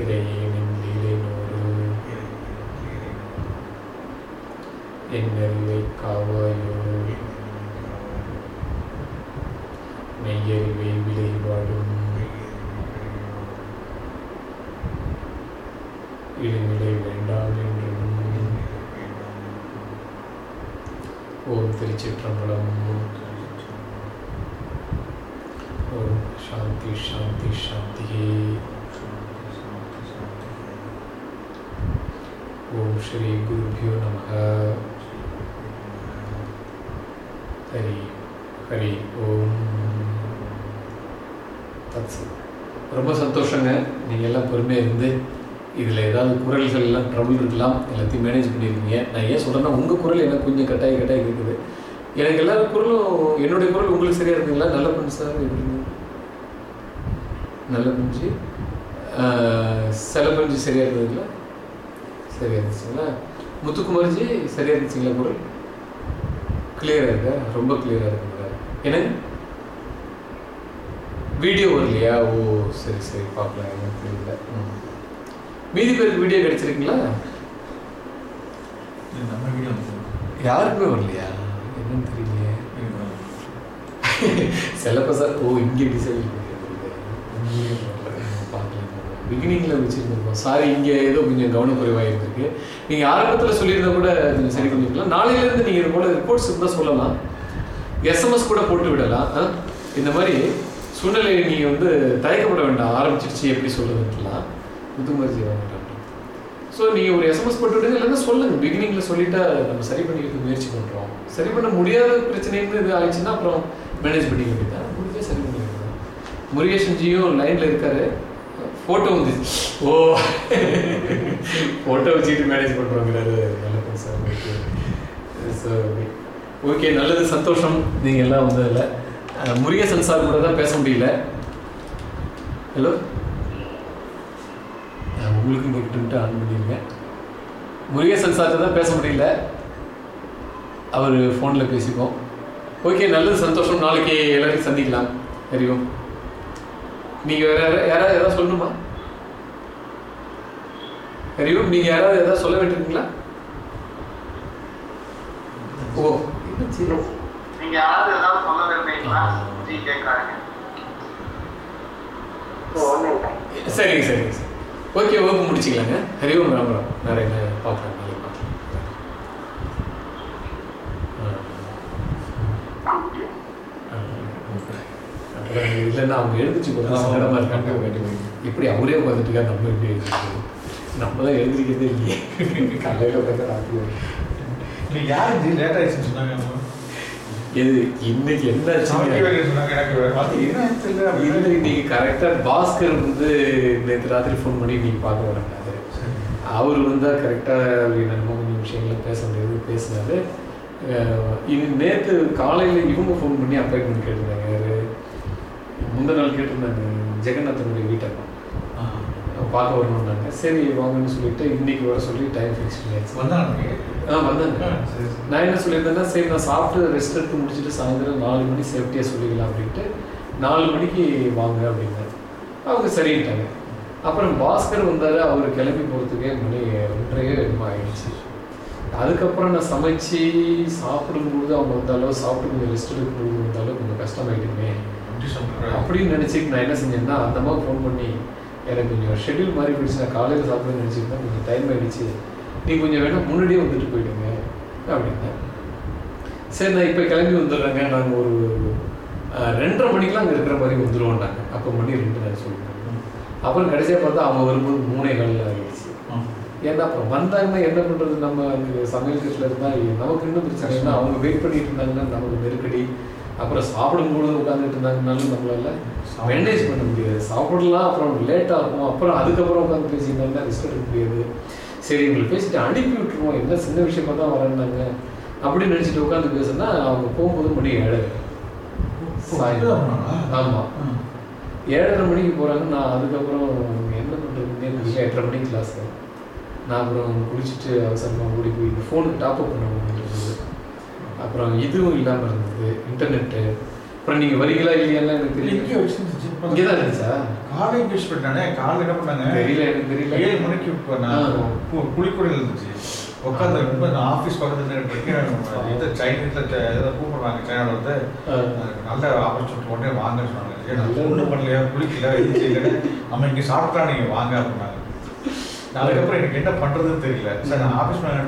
இறையேனின் லீலை நூறு. என் அறிவை காவாயோ. மெய்யறிவை விலை இடைநிலை வேண்டாம் என்று ஓம் திருச்சிற்றம்பலம் ஓம் சாந்தி சாந்தி சாந்தி ஓம் ஸ்ரீ குருபியோ நமக. ஹரி ஹரி ஓம். ரொம்ப சந்தோஷங்க. நீங்கள் எல்லாம் பொறுமையாக இருந்து இதில் ஏதாவது குரல்கள் எல்லாம் ட்ரபிள் இருக்கலாம் எல்லாத்தையும் மேனேஜ் பண்ணியிருக்கீங்க நான் ஏன் சொல்கிறேன்னா உங்கள் குரல் எனக்கு கொஞ்சம் கட்டாயி கட்டாயி இருக்குது எனக்கு எல்லா குரலும் என்னுடைய குரல் உங்களுக்கு சரியாக இருக்குங்களா? நல்ல பண்ணு சார் எப்படிங்க நல்ல பஞ்சு சில பஞ்சு சரியாக இருந்ததுங்களா சரியாக இருந்துச்சுங்களா? முத்துக்குமார்ஜி சரியாக இருந்துச்சுங்களா குரல்? கிளியராக இருக்கா? ரொம்ப கிளியராக இருக்குங்களா? எனக்கு வீடியோ வரலையா? ஓ சரி சரி பார்க்கலாம். எனக்கு தெரியல. ம். மீதி பேருக்கு வீடியோ கிடைச்சிருக்குங்களா? நம்ம வீடியோ யாருக்குமே வரலையா? என்னன்னு தெரியலையே. செல்லப்ப சார் ஓ இங்கே டிசைன் பிகினிங்கில் வச்சுருந்துருக்கோம். சாரி இங்கே ஏதோ கொஞ்சம் கவனக்குறைவாக இருந்திருக்கு நீங்கள் ஆரம்பத்தில் சொல்லியிருந்தா கூட கொஞ்சம் சரி பண்ணிக்கலாம் நாளையிலேருந்து நீங்கள் இது போல் ரிப்போர்ட்ஸ் இருந்தால் சொல்லலாம். எஸ்எம்எஸ் கூட போட்டு விடலாம்? இந்த மாதிரி சூழ்நிலையை நீங்கள் வந்து தயக்கப்பட வேண்டாம். ஆரம்பிச்சிருச்சு எப்படி சொல்லுதுலாம் முத்துமரிசி வாங்கிட்டாங்க ஸோ நீங்கள் ஒரு எஸ்எம்எஸ் போட்டு விடுங்க இல்லைன்னா சொல்லுங்கள் பிகினிங்கில் சொல்லிட்டா நம்ம சரி பண்ணிக்கிறதுக்கு முயற்சி பண்ணுறோம் சரி பண்ண முடியாத பிரச்சனைன்னு இது ஆயிடுச்சுன்னா அப்புறம் மேனேஜ் பண்ணிக்க வேண்டியதான் முடிஞ்சா சரி பண்ணிக்கலாம் முருகேசன்ஜியும் லைனில் இருக்காரு. ஃபோட்டோ வந்துச்சு. ஓ. ஃபோட்டோ வச்சுக்கிட்டு மேனேஜ் பண்ணுறோங்கிறாரு நல்ல சார் ஓகே ஸோ ஓகே நல்லது சந்தோஷம். நீங்கள் எல்லாம் வந்ததில்லை முருகேசன் சார் கூட தான் பேச முடியல. ஹலோ உங்களுக்கு கேட்டுட்டு ஆன் பண்ணிருங்க முருகேசன் சார்கிட்ட தான் பேச முடியல. அவர் ஃபோனில் பேசிப்போம். ஓகே நல்லது சந்தோஷம். நாளைக்கு எல்லாரையும் சந்திக்கலாம். தெரியும் நீங்கள் வேற யாரா- யாராவது ஏதாவது சொல்லணுமா? தெரியும் நீங்கள் யாராவது ஏதாவது சொல்ல வேண்டியிருக்கீங்களா ஓ? நீங்க யாராவது ஏதாவது சொல்ல விரும்புறீங்களா? ஜி கேட்காருங்க சரிங்க சரிங்க சார். ஓகே வகுப்பு முடிச்சுக்கலாங்க. ஹரி ஓம் ராம் ராம். நிறைய பார்க்கலாம்? நாளைக்கு பார்க்கலாம். இல்லைன்னா அவங்க எழுதிச்சு போகிறது இருக்காங்க. இப்படி அவரே உட்காந்துட்டு இருக்காரு. நம்ம எப்படி நம்ம தான் எழுதிருக்கிறதே இல்லையே. காலையில் உட்காந்து ராத்திரி. யார்? லேட் ஆயிடுச்சுன்னு சொன்னாங்க. எது? இன்னைக்கு என்ன அப்படின்னு நீங்க கரெக்டா பாஸ்கர் வந்து நேற்று ராத்திரி ஃபோன் பண்ணி நீங்க பார்க்க வராங்க அவர் வந்தா கரெக்டா என்னமோ கொஞ்சம் விஷயங்களை பேச முடியாது பேசினாரு. இது நேற்று காலையில இவங்க ஃபோன் பண்ணி அப்பாயின்மெண்ட் கேட்டிருந்தாங்க யாரு? முந்தின நாள் கேட்டிருந்தாங்க ஜெகநாதனுடைய வீட்டை. பார்க்க வரணும்னாங்க. சரி வாங்கன்னு சொல்லிட்டு இன்னைக்கு வர சொல்லி டைம் ஃபிக்ஸ் பண்ணியாச்சு. வந்தாங்க? ஆ வந்தாங்க. நான் என்ன சொல்லியிருந்தேன்னா சரி நான் சாப்பிட்டு ரெஸ்ட் எடுத்து முடிச்சுட்டு சாயந்தரம் நாலு மணி சேஃப்டியாக சொல்லிக்கலாம் அப்படின்ட்டு நாலு மணிக்கு வாங்க அப்படின்னாரு. அவங்க சரின்ட்டாங்க. அப்புறம் பாஸ்கர் வந்தார் அவர் கிளம்பி போகிறதுக்கே மணி ஒன்றரையே ரொம்ப ஆயிடுச்சு. அதுக்கப்புறம் நான் சமைச்சு சாப்பிடும்போது அவங்க வந்தாலும் சாப்பிட்டு கொஞ்சம் ரெஸ்ட் எடுக்கும்போது வந்தாலும் கொஞ்சம் கஷ்டமாயிட்டுமே? அப்படின்னு நினச்சிட்டு நான் என்ன செஞ்சேன்னா அந்த அம்மாவுக்கு ஃபோன் பண்ணி எனக்கு கொஞ்சம் ஷெட்யூல் மாதிரி போயிடுச்சு நான் காலையில் சாப்பிடுன்னு நினச்சிருந்தேன் கொஞ்சம் டைம் ஆயிடுச்சு. நீ கொஞ்சம் வேணா முன்னாடியே வந்துட்டு போயிடுங்க அப்படின்னேன். சரி நான் இப்போ கிளம்பி வந்துடுறேங்க. நாங்கள் ஒரு ரெண்டரை மணிக்கெலாம் அங்கே இருக்கிற மாதிரி வந்துடுவோம்னாங்க அப்போ மணி ரெண்டு நான் சொல்லிட்டேன் அப்புறம் கடைசியாக பார்த்தா அவங்க வரும்போது மூணே காலில் ஆகிடுச்சு. ஏன்னா அப்புறம் வந்தாங்கன்னா என்ன பண்ணுறது நம்ம அங்கே சமையல் கட்டில் இருந்தால் நமக்கு இன்னும் பிரச்சனை? ஏன்னா அவங்க வெயிட் பண்ணிட்டு இருந்தாங்கன்னா நமக்கு நெருக்கடி. அப்புறம் சாப்பிடும்போது உட்காந்துட்டு இருந்தாங்கனாலும் நம்மளால மேனேஜ் பண்ண முடியாது. சாப்பிடலாம் அப்புறம் லேட் ஆகும் அப்புறம் அதுக்கப்புறம் உட்காந்து பேசியிருந்தாங்கன்னா ரெஸ்ட் எடுக்க முடியாது. சரி இவங்களை பேசிட்டு அனுப்பி விட்டுருவோம். என்ன சின்ன விஷயமா தான் வரேன்னாங்க அப்படின்னு நினச்சிட்டு உட்காந்து பேசுனா அவங்க போகும்போது மணி ஏழரை ஆமாம். ஏழரை மணிக்கு போகிறாங்க நான் அதுக்கப்புறம் என்ன பண்ணுறதுன்னு தெரியல. எட்டரை மணிக்கு கிளாஸ் நான் அப்புறம் குளிச்சுட்டு அவசரமாக ஓடி போய் இந்த ஃபோனுக்கு டாப்அப் பண்ண இருந்தது அப்புறம் இதுவும் இல்லாமல் இருந்தது இன்டர்நெட்டு அப்புறம் நீங்கள் வரீங்களா இல்லையாலாம் எனக்கு இல்ல, இங்கே தெரியல வச்சிருந்துச்சு. இங்கே தான் இருந்துச்சா? காலை யூஸ் பண்ணானே காலைல என்ன பண்ணாங்க? தெரியல எனக்கு தெரியல. ஏழு மணிக்கு இப்போ நான் குளிக்குடியில் இருந்துச்சு. உட்காந்து ரொம்ப நான் ஆஃபீஸ் பக்கத்துல இது சைனீஸில் ஏதோ கூப்பிடுறாங்க சைனாவில் வந்து. நல்ல ஆப்பர்ச்சுனிட்டி உடனே வாங்கன்னு சொன்னாங்க. ஏன்னா. ஒன்றும் பண்ணலையா? குளிக்கல இது செய்யல. நம்ம இங்கே சாப்பிட்டா நீங்கள் வாங்க அப்படின்னாங்க. அதுக்கப்புறம் எனக்கு என்ன பண்ணுறதுன்னு தெரியல. சார் நான் ஆஃபீஸ் மேலே